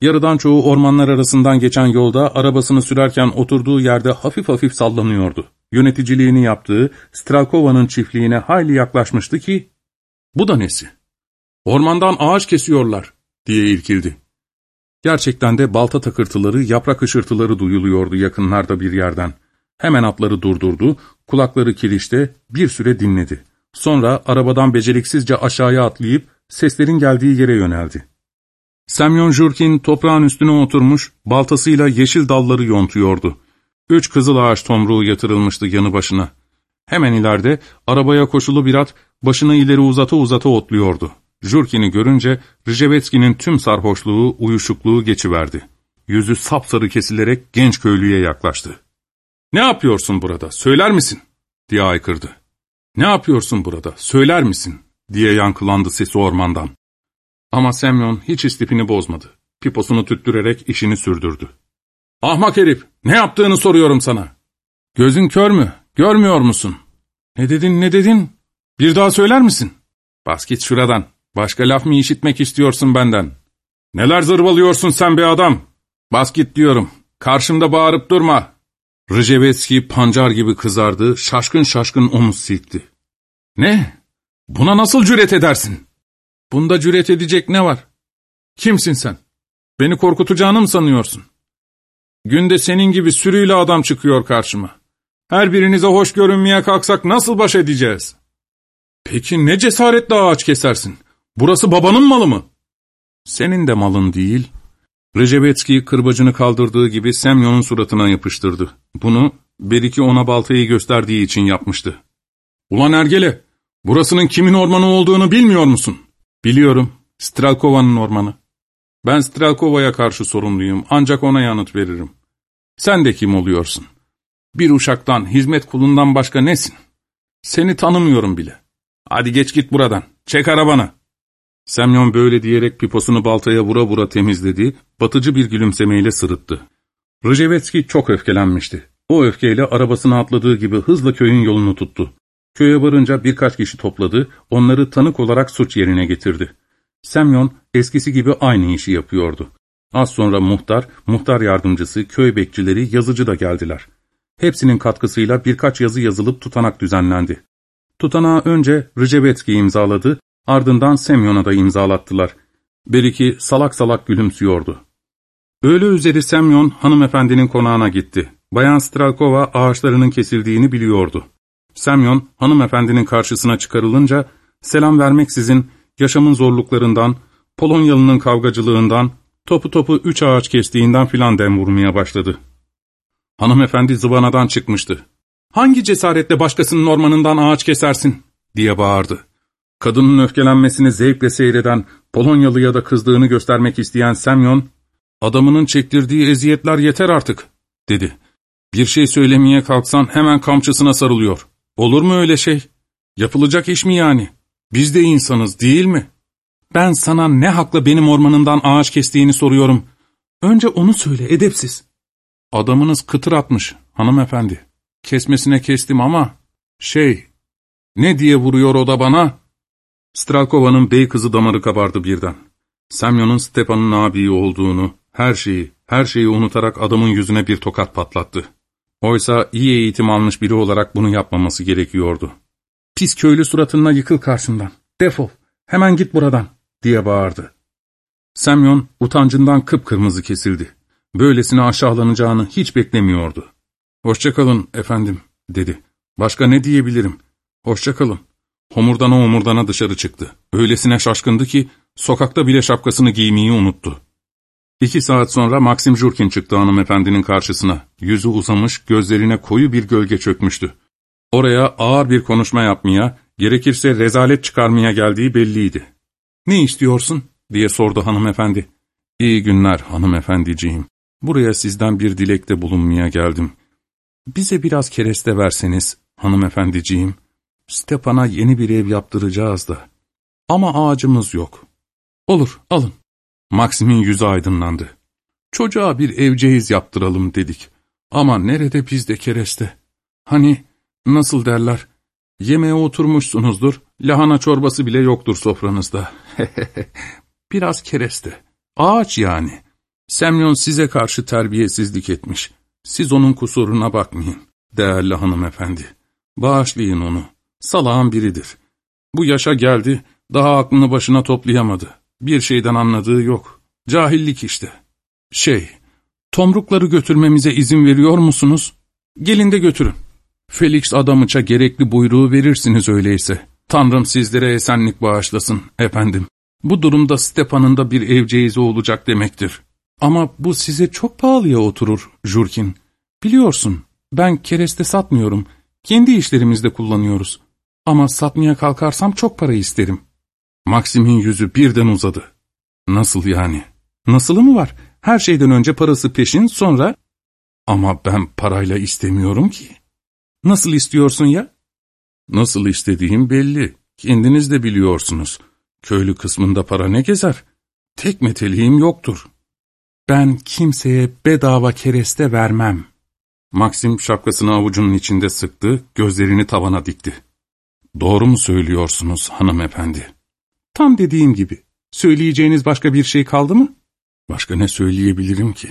Yarıdan çoğu ormanlar arasından geçen yolda arabasını sürerken oturduğu yerde hafif hafif sallanıyordu. Yöneticiliğini yaptığı Stralkova'nın çiftliğine hayli yaklaşmıştı ki, ''Bu da nesi? Ormandan ağaç kesiyorlar.'' diye irkildi. Gerçekten de balta takırtıları, yaprak ışırtıları duyuluyordu yakınlarda bir yerden. Hemen atları durdurdu, kulakları kilişte bir süre dinledi. Sonra arabadan beceriksizce aşağıya atlayıp seslerin geldiği yere yöneldi. Semyon Jurkin toprağın üstüne oturmuş, baltasıyla yeşil dalları yontuyordu. Üç kızıl ağaç tomruğu yatırılmıştı yanı başına. Hemen ileride arabaya koşulu bir at başını ileri uzata uzata otluyordu. Jurkin'i görünce Rjevetski'nin tüm sarhoşluğu, uyuşukluğu geçiverdi. Yüzü sapsarı kesilerek genç köylüye yaklaştı. ''Ne yapıyorsun burada, söyler misin?'' diye aykırdı. ''Ne yapıyorsun burada, söyler misin?'' diye yankılandı sesi ormandan. Ama Semyon hiç istifini bozmadı. Piposunu tüttürerek işini sürdürdü. ''Ahmak herif, ne yaptığını soruyorum sana. Gözün kör mü, görmüyor musun? Ne dedin, ne dedin? Bir daha söyler misin? Bas git şuradan, başka laf mı işitmek istiyorsun benden? Neler zırvalıyorsun sen be adam? Bas git diyorum, karşımda bağırıp durma.'' Rıcevetski pancar gibi kızardı, şaşkın şaşkın omuz silkti. ''Ne? Buna nasıl cüret edersin?'' Bunda cüret edecek ne var? Kimsin sen? Beni korkutacağını mı sanıyorsun? Günde senin gibi sürüyle adam çıkıyor karşıma. Her birinize hoş görünmeye kalksak nasıl baş edeceğiz? Peki ne cesaretle ağaç kesersin? Burası babanın malı mı? Senin de malın değil. Recebetski kırbacını kaldırdığı gibi Semyon'un suratına yapıştırdı. Bunu Beriki ona baltayı gösterdiği için yapmıştı. Ulan Ergele, burasının kimin ormanı olduğunu bilmiyor musun? Biliyorum, Strelkova'nın ormanı. Ben Strelkova'ya karşı sorumluyum, ancak ona yanıt veririm. Sen de kim oluyorsun? Bir uşaktan, hizmet kulundan başka nesin? Seni tanımıyorum bile. Hadi geç git buradan, çek arabanı. Semyon böyle diyerek piposunu baltaya vura vura temizledi, batıcı bir gülümsemeyle sırıttı. Rıcevetski çok öfkelenmişti. O öfkeyle arabasına atladığı gibi hızla köyün yolunu tuttu. Köye varınca birkaç kişi topladı, onları tanık olarak suç yerine getirdi. Semyon eskisi gibi aynı işi yapıyordu. Az sonra muhtar, muhtar yardımcısı, köy bekçileri, yazıcı da geldiler. Hepsinin katkısıyla birkaç yazı yazılıp tutanak düzenlendi. Tutanağı önce Rıcebetski imzaladı, ardından Semyon'a da imzalattılar. Beriki salak salak gülümsüyordu. Öğle üzeri Semyon hanımefendinin konağına gitti. Bayan Stralkova ağaçlarının kesildiğini biliyordu. Semyon hanımefendinin karşısına çıkarılınca selam vermeksizin yaşamın zorluklarından, Polonyalı'nın kavgacılığından, topu topu üç ağaç kestiğinden filan dem vurmaya başladı. Hanımefendi zıvanadan çıkmıştı. ''Hangi cesaretle başkasının ormanından ağaç kesersin?'' diye bağırdı. Kadının öfkelenmesini zevkle seyreden, Polonyalı'ya da kızdığını göstermek isteyen Semyon, ''Adamının çektirdiği eziyetler yeter artık.'' dedi. ''Bir şey söylemeye kalksan hemen kamçısına sarılıyor. Olur mu öyle şey? Yapılacak iş mi yani? Biz de insanız değil mi? Ben sana ne hakla benim ormanımdan ağaç kestiğini soruyorum. Önce onu söyle edepsiz. Adamınız kıtır atmış hanımefendi. Kesmesine kestim ama, şey, ne diye vuruyor o da bana? Stralkova'nın bey kızı damarı kabardı birden. Semyon'un Stepan'ın abi olduğunu, her şeyi, her şeyi unutarak adamın yüzüne bir tokat patlattı. Oysa iyi eğitim almış biri olarak bunu yapmaması gerekiyordu. ''Pis köylü suratına yıkıl karşımdan, defol, hemen git buradan.'' diye bağırdı. Semyon utancından kıpkırmızı kesildi. Böylesine aşağılanacağını hiç beklemiyordu. ''Hoşçakalın efendim.'' dedi. ''Başka ne diyebilirim? Hoşçakalın.'' Homurdana homurdana dışarı çıktı. Öylesine şaşkındı ki sokakta bile şapkasını giymeyi unuttu. İki saat sonra Maxim Jurkin çıktı hanımefendinin karşısına. Yüzü uzamış, gözlerine koyu bir gölge çökmüştü. Oraya ağır bir konuşma yapmaya, gerekirse rezalet çıkarmaya geldiği belliydi. ''Ne istiyorsun?'' diye sordu hanımefendi. ''İyi günler hanımefendiciğim. Buraya sizden bir dilekte bulunmaya geldim. Bize biraz kereste verseniz hanımefendiciğim. Stepan'a yeni bir ev yaptıracağız da. Ama ağacımız yok. Olur, alın. Maxim'in yüzü aydınlandı. Çocuğa bir evceğiz yaptıralım dedik. Ama nerede bizde kereste? Hani, nasıl derler, yemeğe oturmuşsunuzdur, lahana çorbası bile yoktur sofranızda. Biraz kereste. Ağaç yani. Semyon size karşı terbiyesizlik etmiş. Siz onun kusuruna bakmayın, değerli hanımefendi. Bağışlayın onu. Salağın biridir. Bu yaşa geldi, daha aklını başına toplayamadı. Bir şeyden anladığı yok. Cahillik işte. Şey, tomrukları götürmemize izin veriyor musunuz? Gelin de götürün. Felix Adamıç'a gerekli buyruğu verirsiniz öyleyse. Tanrım sizlere esenlik bağışlasın, efendim. Bu durumda Stepan'ın da bir evceğizi olacak demektir. Ama bu size çok pahalıya oturur, Jurkin. Biliyorsun, ben kereste satmıyorum. Kendi işlerimizde kullanıyoruz. Ama satmaya kalkarsam çok para isterim. Maxim'in yüzü birden uzadı. Nasıl yani? Nasılı mı var? Her şeyden önce parası peşin sonra... Ama ben parayla istemiyorum ki. Nasıl istiyorsun ya? Nasıl istediğim belli. Kendiniz de biliyorsunuz. Köylü kısmında para ne gezer? Tek meteliğim yoktur. Ben kimseye bedava kereste vermem. Maxim şapkasını avucunun içinde sıktı, gözlerini tavana dikti. Doğru mu söylüyorsunuz hanımefendi? Tam dediğim gibi. Söyleyeceğiniz başka bir şey kaldı mı? Başka ne söyleyebilirim ki?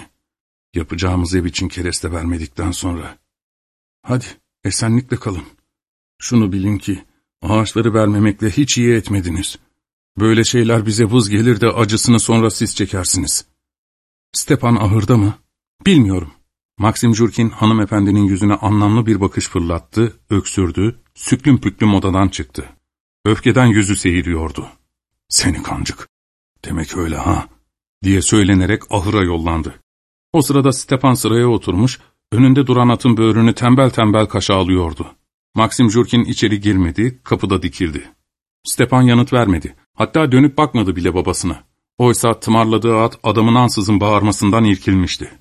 Yapacağımız ev için kereste vermedikten sonra. Hadi esenlikle kalın. Şunu bilin ki ağaçları vermemekle hiç iyi etmediniz. Böyle şeyler bize vız gelir de acısını sonra siz çekersiniz. Stepan ahırda mı? Bilmiyorum. Maxim Jurkin hanımefendinin yüzüne anlamlı bir bakış fırlattı, öksürdü, süklüm püklüm odadan çıktı. Öfkeden yüzü seyiriyordu. ''Seni kancık, demek öyle ha?'' diye söylenerek ahıra yollandı. O sırada Stepan sıraya oturmuş, önünde duran atın böğrünü tembel tembel kaşa alıyordu. Maxim Jurkin içeri girmedi, kapıda dikildi. Stepan yanıt vermedi, hatta dönüp bakmadı bile babasına. Oysa tımarladığı at adamın ansızın bağırmasından irkilmişti.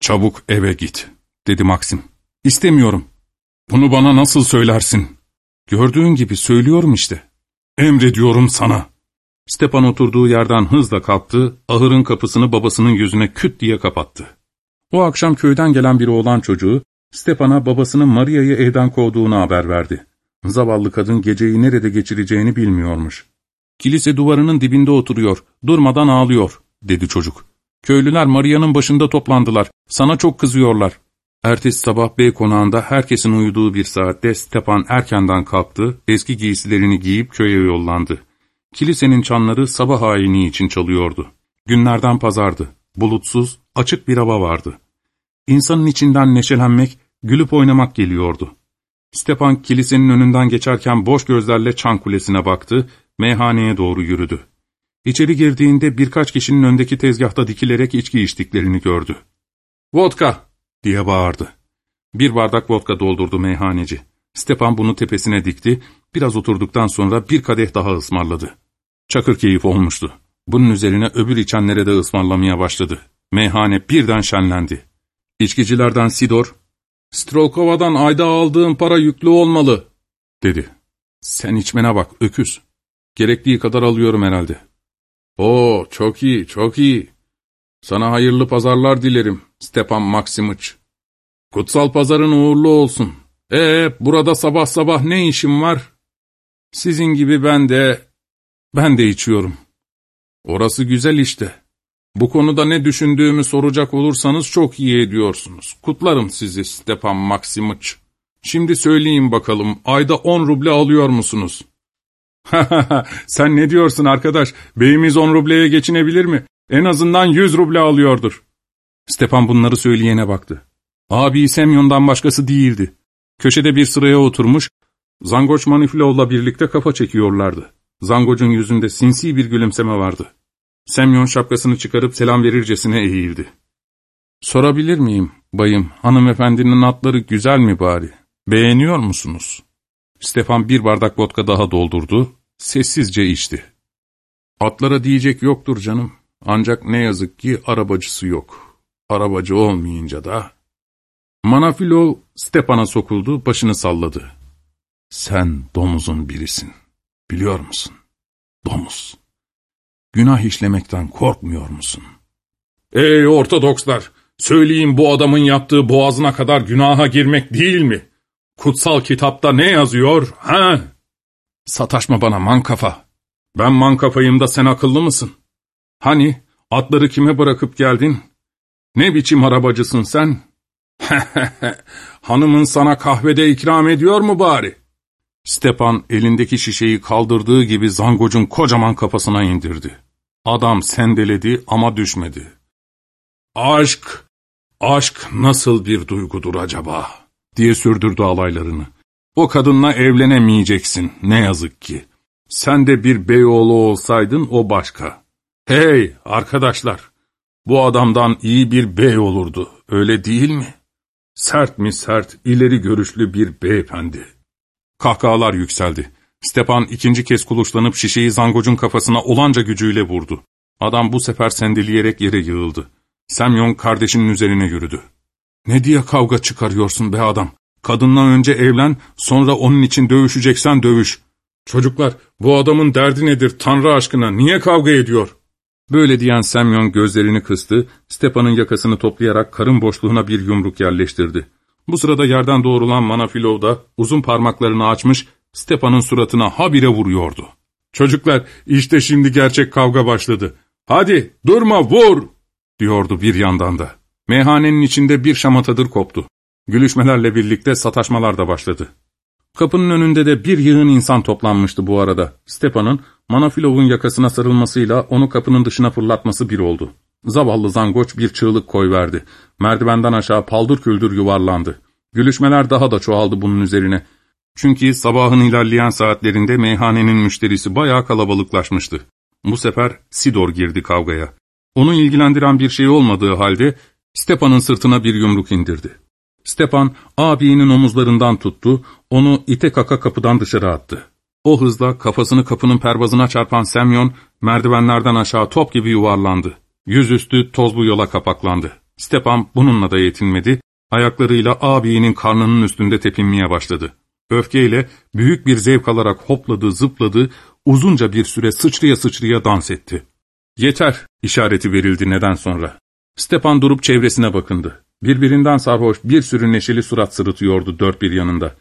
''Çabuk eve git.'' dedi Maxim. ''İstemiyorum. Bunu bana nasıl söylersin?'' ''Gördüğün gibi söylüyorum işte.'' ''Emrediyorum sana.'' Stepan oturduğu yerden hızla kalktı, ahırın kapısını babasının yüzüne küt diye kapattı. O akşam köyden gelen bir oğlan çocuğu, Stepan'a babasının Maria'yı evden kovduğunu haber verdi. Zavallı kadın geceyi nerede geçireceğini bilmiyormuş. ''Kilise duvarının dibinde oturuyor, durmadan ağlıyor.'' dedi çocuk. ''Köylüler Maria'nın başında toplandılar, sana çok kızıyorlar.'' Ertesi sabah bey konağında herkesin uyuduğu bir saatte Stepan erkenden kalktı, eski giysilerini giyip köye yollandı. Kilisenin çanları sabah ayini için çalıyordu. Günlerden pazardı. Bulutsuz, açık bir hava vardı. İnsanın içinden neşelenmek, gülüp oynamak geliyordu. Stepan kilisenin önünden geçerken boş gözlerle çan kulesine baktı, meyhaneye doğru yürüdü. İçeri girdiğinde birkaç kişinin öndeki tezgahta dikilerek içki içtiklerini gördü. ''Vodka!'' Diye bağırdı. Bir bardak vodka doldurdu meyhaneci. Stepan bunu tepesine dikti, biraz oturduktan sonra bir kadeh daha ısmarladı. Çakır keyif olmuştu. Bunun üzerine öbür içenlere de ısmarlamaya başladı. Meyhane birden şenlendi. İçkicilerden Sidor, ''Strolkova'dan ayda aldığım para yüklü olmalı.'' dedi. ''Sen içmene bak, öküz. Gerektiği kadar alıyorum herhalde.'' ''Oo, çok iyi, çok iyi. Sana hayırlı pazarlar dilerim, Stepan Maksimiç. Kutsal pazarın uğurlu olsun. ''Ee, burada sabah sabah ne işim var?'' ''Sizin gibi ben de, ben de içiyorum.'' ''Orası güzel işte. Bu konuda ne düşündüğümü soracak olursanız çok iyi ediyorsunuz. Kutlarım sizi Stepan Maksimiç. Şimdi söyleyin bakalım, ayda on ruble alıyor musunuz?'' Sen ne diyorsun arkadaş? Beyimiz on rubleye geçinebilir mi? En azından yüz ruble alıyordur. Stepan bunları söyleyene baktı. Abi Semyon'dan başkası değildi. Köşede bir sıraya oturmuş, Zangoç Maniflov'la birlikte kafa çekiyorlardı. Zangoç'un yüzünde sinsi bir gülümseme vardı. Semyon şapkasını çıkarıp selam verircesine eğildi. ''Sorabilir miyim, bayım, hanımefendinin atları güzel mi bari? Beğeniyor musunuz?'' Stefan bir bardak vodka daha doldurdu, sessizce içti. ''Atlara diyecek yoktur canım, ancak ne yazık ki arabacısı yok. Arabacı olmayınca da...'' Manafilov Stepan'a sokuldu, başını salladı. ''Sen domuzun birisin, biliyor musun? Domuz. Günah işlemekten korkmuyor musun?'' ''Ey Ortodokslar, söyleyin bu adamın yaptığı boğazına kadar günaha girmek değil mi? Kutsal kitapta ne yazıyor, ha? Sataşma bana mankafa. Ben mankafayım da sen akıllı mısın? Hani atları kime bırakıp geldin? Ne biçim arabacısın sen? Hanımın sana kahvede ikram ediyor mu bari? Stepan elindeki şişeyi kaldırdığı gibi zangocun kocaman kafasına indirdi. Adam sendeledi ama düşmedi. Aşk, aşk nasıl bir duygudur acaba? diye sürdürdü alaylarını. O kadınla evlenemeyeceksin ne yazık ki. Sen de bir beyoğlu olsaydın o başka. Hey arkadaşlar, bu adamdan iyi bir bey olurdu, öyle değil mi? Sert mi sert, ileri görüşlü bir beyefendi. Kahkahalar yükseldi. Stepan ikinci kez kuluşlanıp şişeyi zangocun kafasına olanca gücüyle vurdu. Adam bu sefer sendeleyerek yere yığıldı. Semyon kardeşinin üzerine yürüdü. ''Ne diye kavga çıkarıyorsun be adam? Kadınla önce evlen, sonra onun için dövüşeceksen dövüş. Çocuklar, bu adamın derdi nedir Tanrı aşkına, niye kavga ediyor?'' Böyle diyen Semyon gözlerini kıstı, Stepan'ın yakasını toplayarak karın boşluğuna bir yumruk yerleştirdi. Bu sırada yerden doğrulan Manafilov da uzun parmaklarını açmış, Stepan'ın suratına habire vuruyordu. ''Çocuklar, işte şimdi gerçek kavga başladı. Hadi, durma, vur!'' diyordu bir yandan da. Meyhanenin içinde bir şamatadır koptu. Gülüşmelerle birlikte sataşmalar da başladı. Kapının önünde de bir yığın insan toplanmıştı bu arada. Stepan'ın Manafilov'un yakasına sarılmasıyla onu kapının dışına fırlatması bir oldu. Zavallı zangoç bir çığlık koyverdi. Merdivenden aşağı paldır küldür yuvarlandı. Gülüşmeler daha da çoğaldı bunun üzerine. Çünkü sabahın ilerleyen saatlerinde meyhanenin müşterisi bayağı kalabalıklaşmıştı. Bu sefer Sidor girdi kavgaya. Onu ilgilendiren bir şey olmadığı halde Stepan'ın sırtına bir yumruk indirdi. Stepan abinin omuzlarından tuttu, onu ite kaka kapıdan dışarı attı. O hızla kafasını kapının pervazına çarpan Semyon merdivenlerden aşağı top gibi yuvarlandı. Yüzüstü tozlu yola kapaklandı. Stepan bununla da yetinmedi, ayaklarıyla abinin karnının üstünde tepinmeye başladı. Öfkeyle büyük bir zevk alarak hopladı, zıpladı, uzunca bir süre sıçrıya sıçrıya dans etti. Yeter işareti verildi neden sonra. Stepan durup çevresine bakındı. Birbirinden sarhoş bir sürü neşeli surat sırıtıyordu dört bir yanında.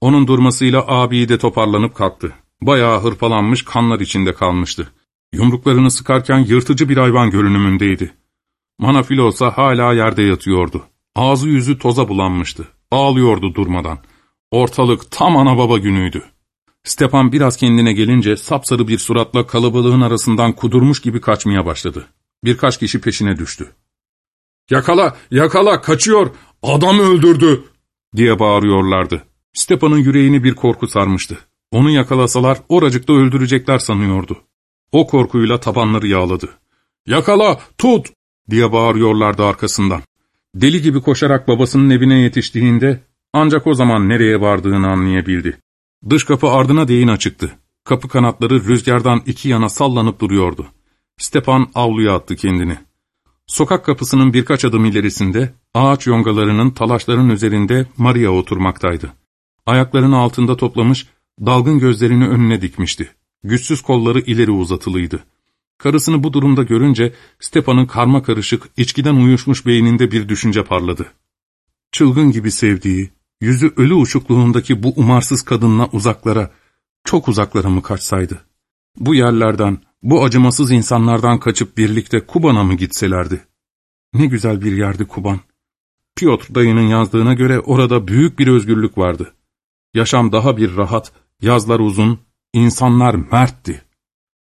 Onun durmasıyla abi de toparlanıp kalktı. Bayağı hırpalanmış kanlar içinde kalmıştı. Yumruklarını sıkarken yırtıcı bir hayvan görünümündeydi. Manafilosa hala yerde yatıyordu. Ağzı yüzü toza bulanmıştı. Ağlıyordu durmadan. Ortalık tam ana baba günüydü. Stepan biraz kendine gelince sapsarı bir suratla kalabalığın arasından kudurmuş gibi kaçmaya başladı. Birkaç kişi peşine düştü. ''Yakala, yakala, kaçıyor, adam öldürdü!'' diye bağırıyorlardı. Stepan'ın yüreğini bir korku sarmıştı. Onu yakalasalar oracıkta öldürecekler sanıyordu. O korkuyla tabanları yağladı. ''Yakala, tut!'' diye bağırıyorlardı arkasından. Deli gibi koşarak babasının evine yetiştiğinde ancak o zaman nereye vardığını anlayabildi. Dış kapı ardına değin açıktı. Kapı kanatları rüzgardan iki yana sallanıp duruyordu. Stepan avluya attı kendini. Sokak kapısının birkaç adım ilerisinde, ağaç yongalarının talaşların üzerinde Maria oturmaktaydı. Ayaklarını altında toplamış, dalgın gözlerini önüne dikmişti. Güçsüz kolları ileri uzatılıydı. Karısını bu durumda görünce Stepan'ın karma karışık, içkiden uyuşmuş beyninde bir düşünce parladı. Çılgın gibi sevdiği, yüzü ölü uçukluğundaki bu umarsız kadınla uzaklara, çok uzaklara mı kaçsaydı? Bu yerlerden, bu acımasız insanlardan kaçıp birlikte Kuban'a mı gitselerdi? Ne güzel bir yerdi Kuban. Piotr dayının yazdığına göre orada büyük bir özgürlük vardı. Yaşam daha bir rahat, yazlar uzun, insanlar mertti.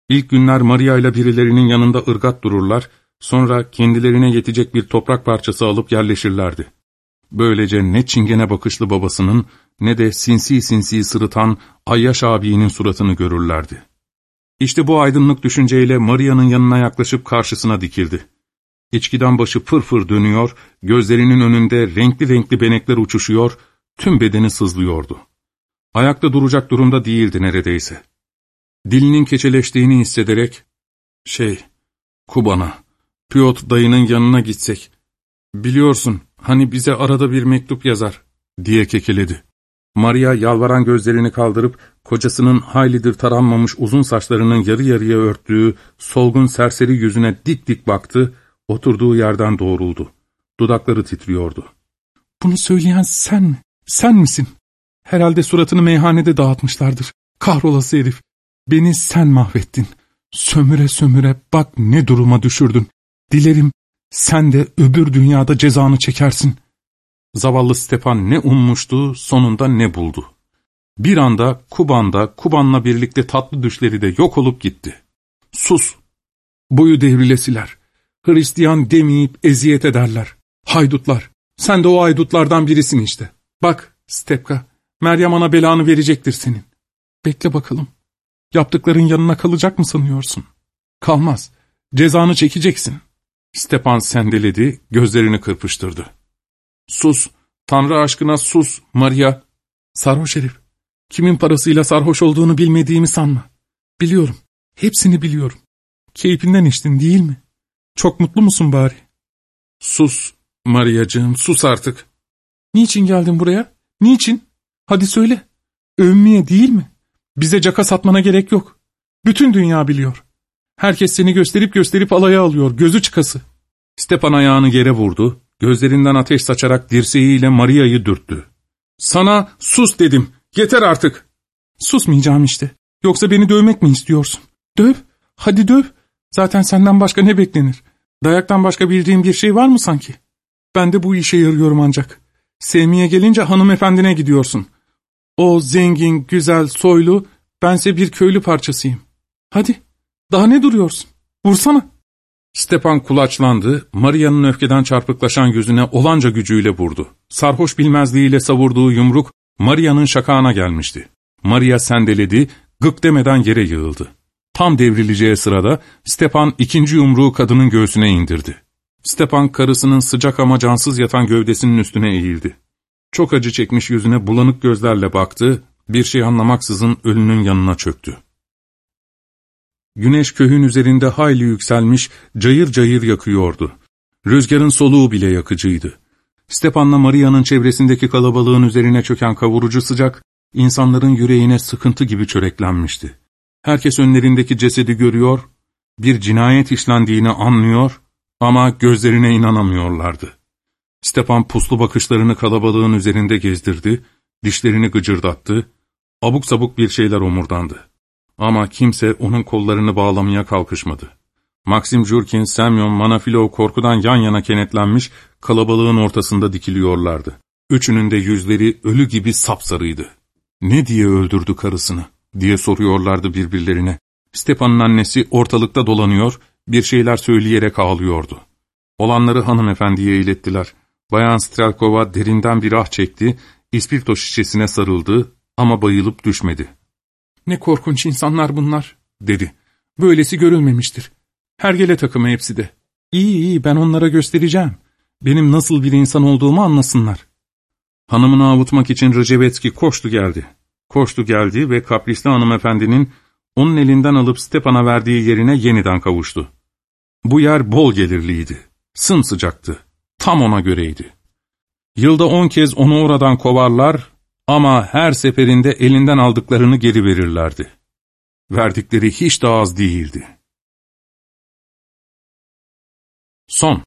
İlk günler Maria ile birilerinin yanında ırgat dururlar, sonra kendilerine yetecek bir toprak parçası alıp yerleşirlerdi. Böylece ne çingene bakışlı babasının ne de sinsi sinsi sırıtan Ayyaş abinin suratını görürlerdi. İşte bu aydınlık düşünceyle Maria'nın yanına yaklaşıp karşısına dikildi. İçkiden başı fırfır dönüyor, gözlerinin önünde renkli renkli benekler uçuşuyor, tüm bedeni sızlıyordu. Ayakta duracak durumda değildi neredeyse. Dilinin keçeleştiğini hissederek, ''Şey, Kuban'a, Piotr dayının yanına gitsek. Biliyorsun, hani bize arada bir mektup yazar.'' diye kekeledi. Maria yalvaran gözlerini kaldırıp, kocasının haylidir taranmamış uzun saçlarının yarı yarıya örttüğü solgun serseri yüzüne dik dik baktı, oturduğu yerden doğruldu. Dudakları titriyordu. ''Bunu söyleyen sen mi? Sen misin? Herhalde suratını meyhanede dağıtmışlardır. Kahrolası herif. Beni sen mahvettin. Sömüre sömüre bak ne duruma düşürdün. Dilerim sen de öbür dünyada cezanı çekersin. Zavallı Stepan ne ummuştu, sonunda ne buldu. Bir anda Kuban'da, Kuban'la birlikte tatlı düşleri de yok olup gitti. Sus! Boyu devrilesiler. Hristiyan demeyip eziyet ederler. Haydutlar. Sen de o haydutlardan birisin işte. Bak Stepka, Meryem ana belanı verecektir senin. Bekle bakalım. Yaptıkların yanına kalacak mı sanıyorsun? Kalmaz. Cezanı çekeceksin. Stepan sendeledi, gözlerini kırpıştırdı. Sus, Tanrı aşkına sus, Maria. Sarhoş herif. Kimin parasıyla sarhoş olduğunu bilmediğimi sanma. Biliyorum, hepsini biliyorum. Keyfinden içtin değil mi? Çok mutlu musun bari? Sus, Mariacığım, sus artık. Niçin geldin buraya? Niçin? Hadi söyle. Övmeye değil mi? Bize caka satmana gerek yok. Bütün dünya biliyor. Herkes seni gösterip gösterip alaya alıyor, gözü çıkası. Stepan ayağını yere vurdu, gözlerinden ateş saçarak dirseğiyle Maria'yı dürttü. Sana sus dedim, yeter artık. Susmayacağım işte. Yoksa beni dövmek mi istiyorsun? Döv, hadi döv. Zaten senden başka ne beklenir? Dayaktan başka bildiğin bir şey var mı sanki? Ben de bu işe yarıyorum ancak. Sevmeye gelince hanımefendine gidiyorsun. O zengin, güzel, soylu, bense bir köylü parçasıyım. Hadi, daha ne duruyorsun? Vursana. Stepan kulaçlandı, Maria'nın öfkeden çarpıklaşan yüzüne olanca gücüyle vurdu. Sarhoş bilmezliğiyle savurduğu yumruk, Maria'nın şakağına gelmişti. Maria sendeledi, gık demeden yere yığıldı. Tam devrileceği sırada Stepan ikinci yumruğu kadının göğsüne indirdi. Stepan karısının sıcak ama cansız yatan gövdesinin üstüne eğildi. Çok acı çekmiş yüzüne bulanık gözlerle baktı, bir şey anlamaksızın ölünün yanına çöktü. Güneş köhün üzerinde hayli yükselmiş, cayır cayır yakıyordu. Rüzgarın soluğu bile yakıcıydı. Stepan'la Maria'nın çevresindeki kalabalığın üzerine çöken kavurucu sıcak, insanların yüreğine sıkıntı gibi çöreklenmişti. Herkes önlerindeki cesedi görüyor, bir cinayet işlendiğini anlıyor ama gözlerine inanamıyorlardı. Stepan puslu bakışlarını kalabalığın üzerinde gezdirdi, dişlerini gıcırdattı, abuk sabuk bir şeyler omurdandı. Ama kimse onun kollarını bağlamaya kalkışmadı. Maxim Jurkin, Semyon, Manafilov korkudan yan yana kenetlenmiş, kalabalığın ortasında dikiliyorlardı. Üçünün de yüzleri ölü gibi sapsarıydı. Ne diye öldürdü karısını, diye soruyorlardı birbirlerine. Stepan'ın annesi ortalıkta dolanıyor, bir şeyler söyleyerek ağlıyordu. Olanları hanımefendiye ilettiler. Bayan Strelkova derinden bir ah çekti, ispirto şişesine sarıldı ama bayılıp düşmedi. ''Ne korkunç insanlar bunlar.'' dedi. ''Böylesi görülmemiştir. Hergele takımı hepsi de. İyi iyi ben onlara göstereceğim. Benim nasıl bir insan olduğumu anlasınlar.'' Hanımını avutmak için Rıcevetski koştu geldi. Koştu geldi ve kaprisli hanımefendinin onun elinden alıp Stepan'a verdiği yerine yeniden kavuştu. Bu yer bol gelirliydi. Sımsıcaktı. Tam ona göreydi. Yılda on kez onu oradan kovarlar ama her seferinde elinden aldıklarını geri verirlerdi. Verdikleri hiç de az değildi. Son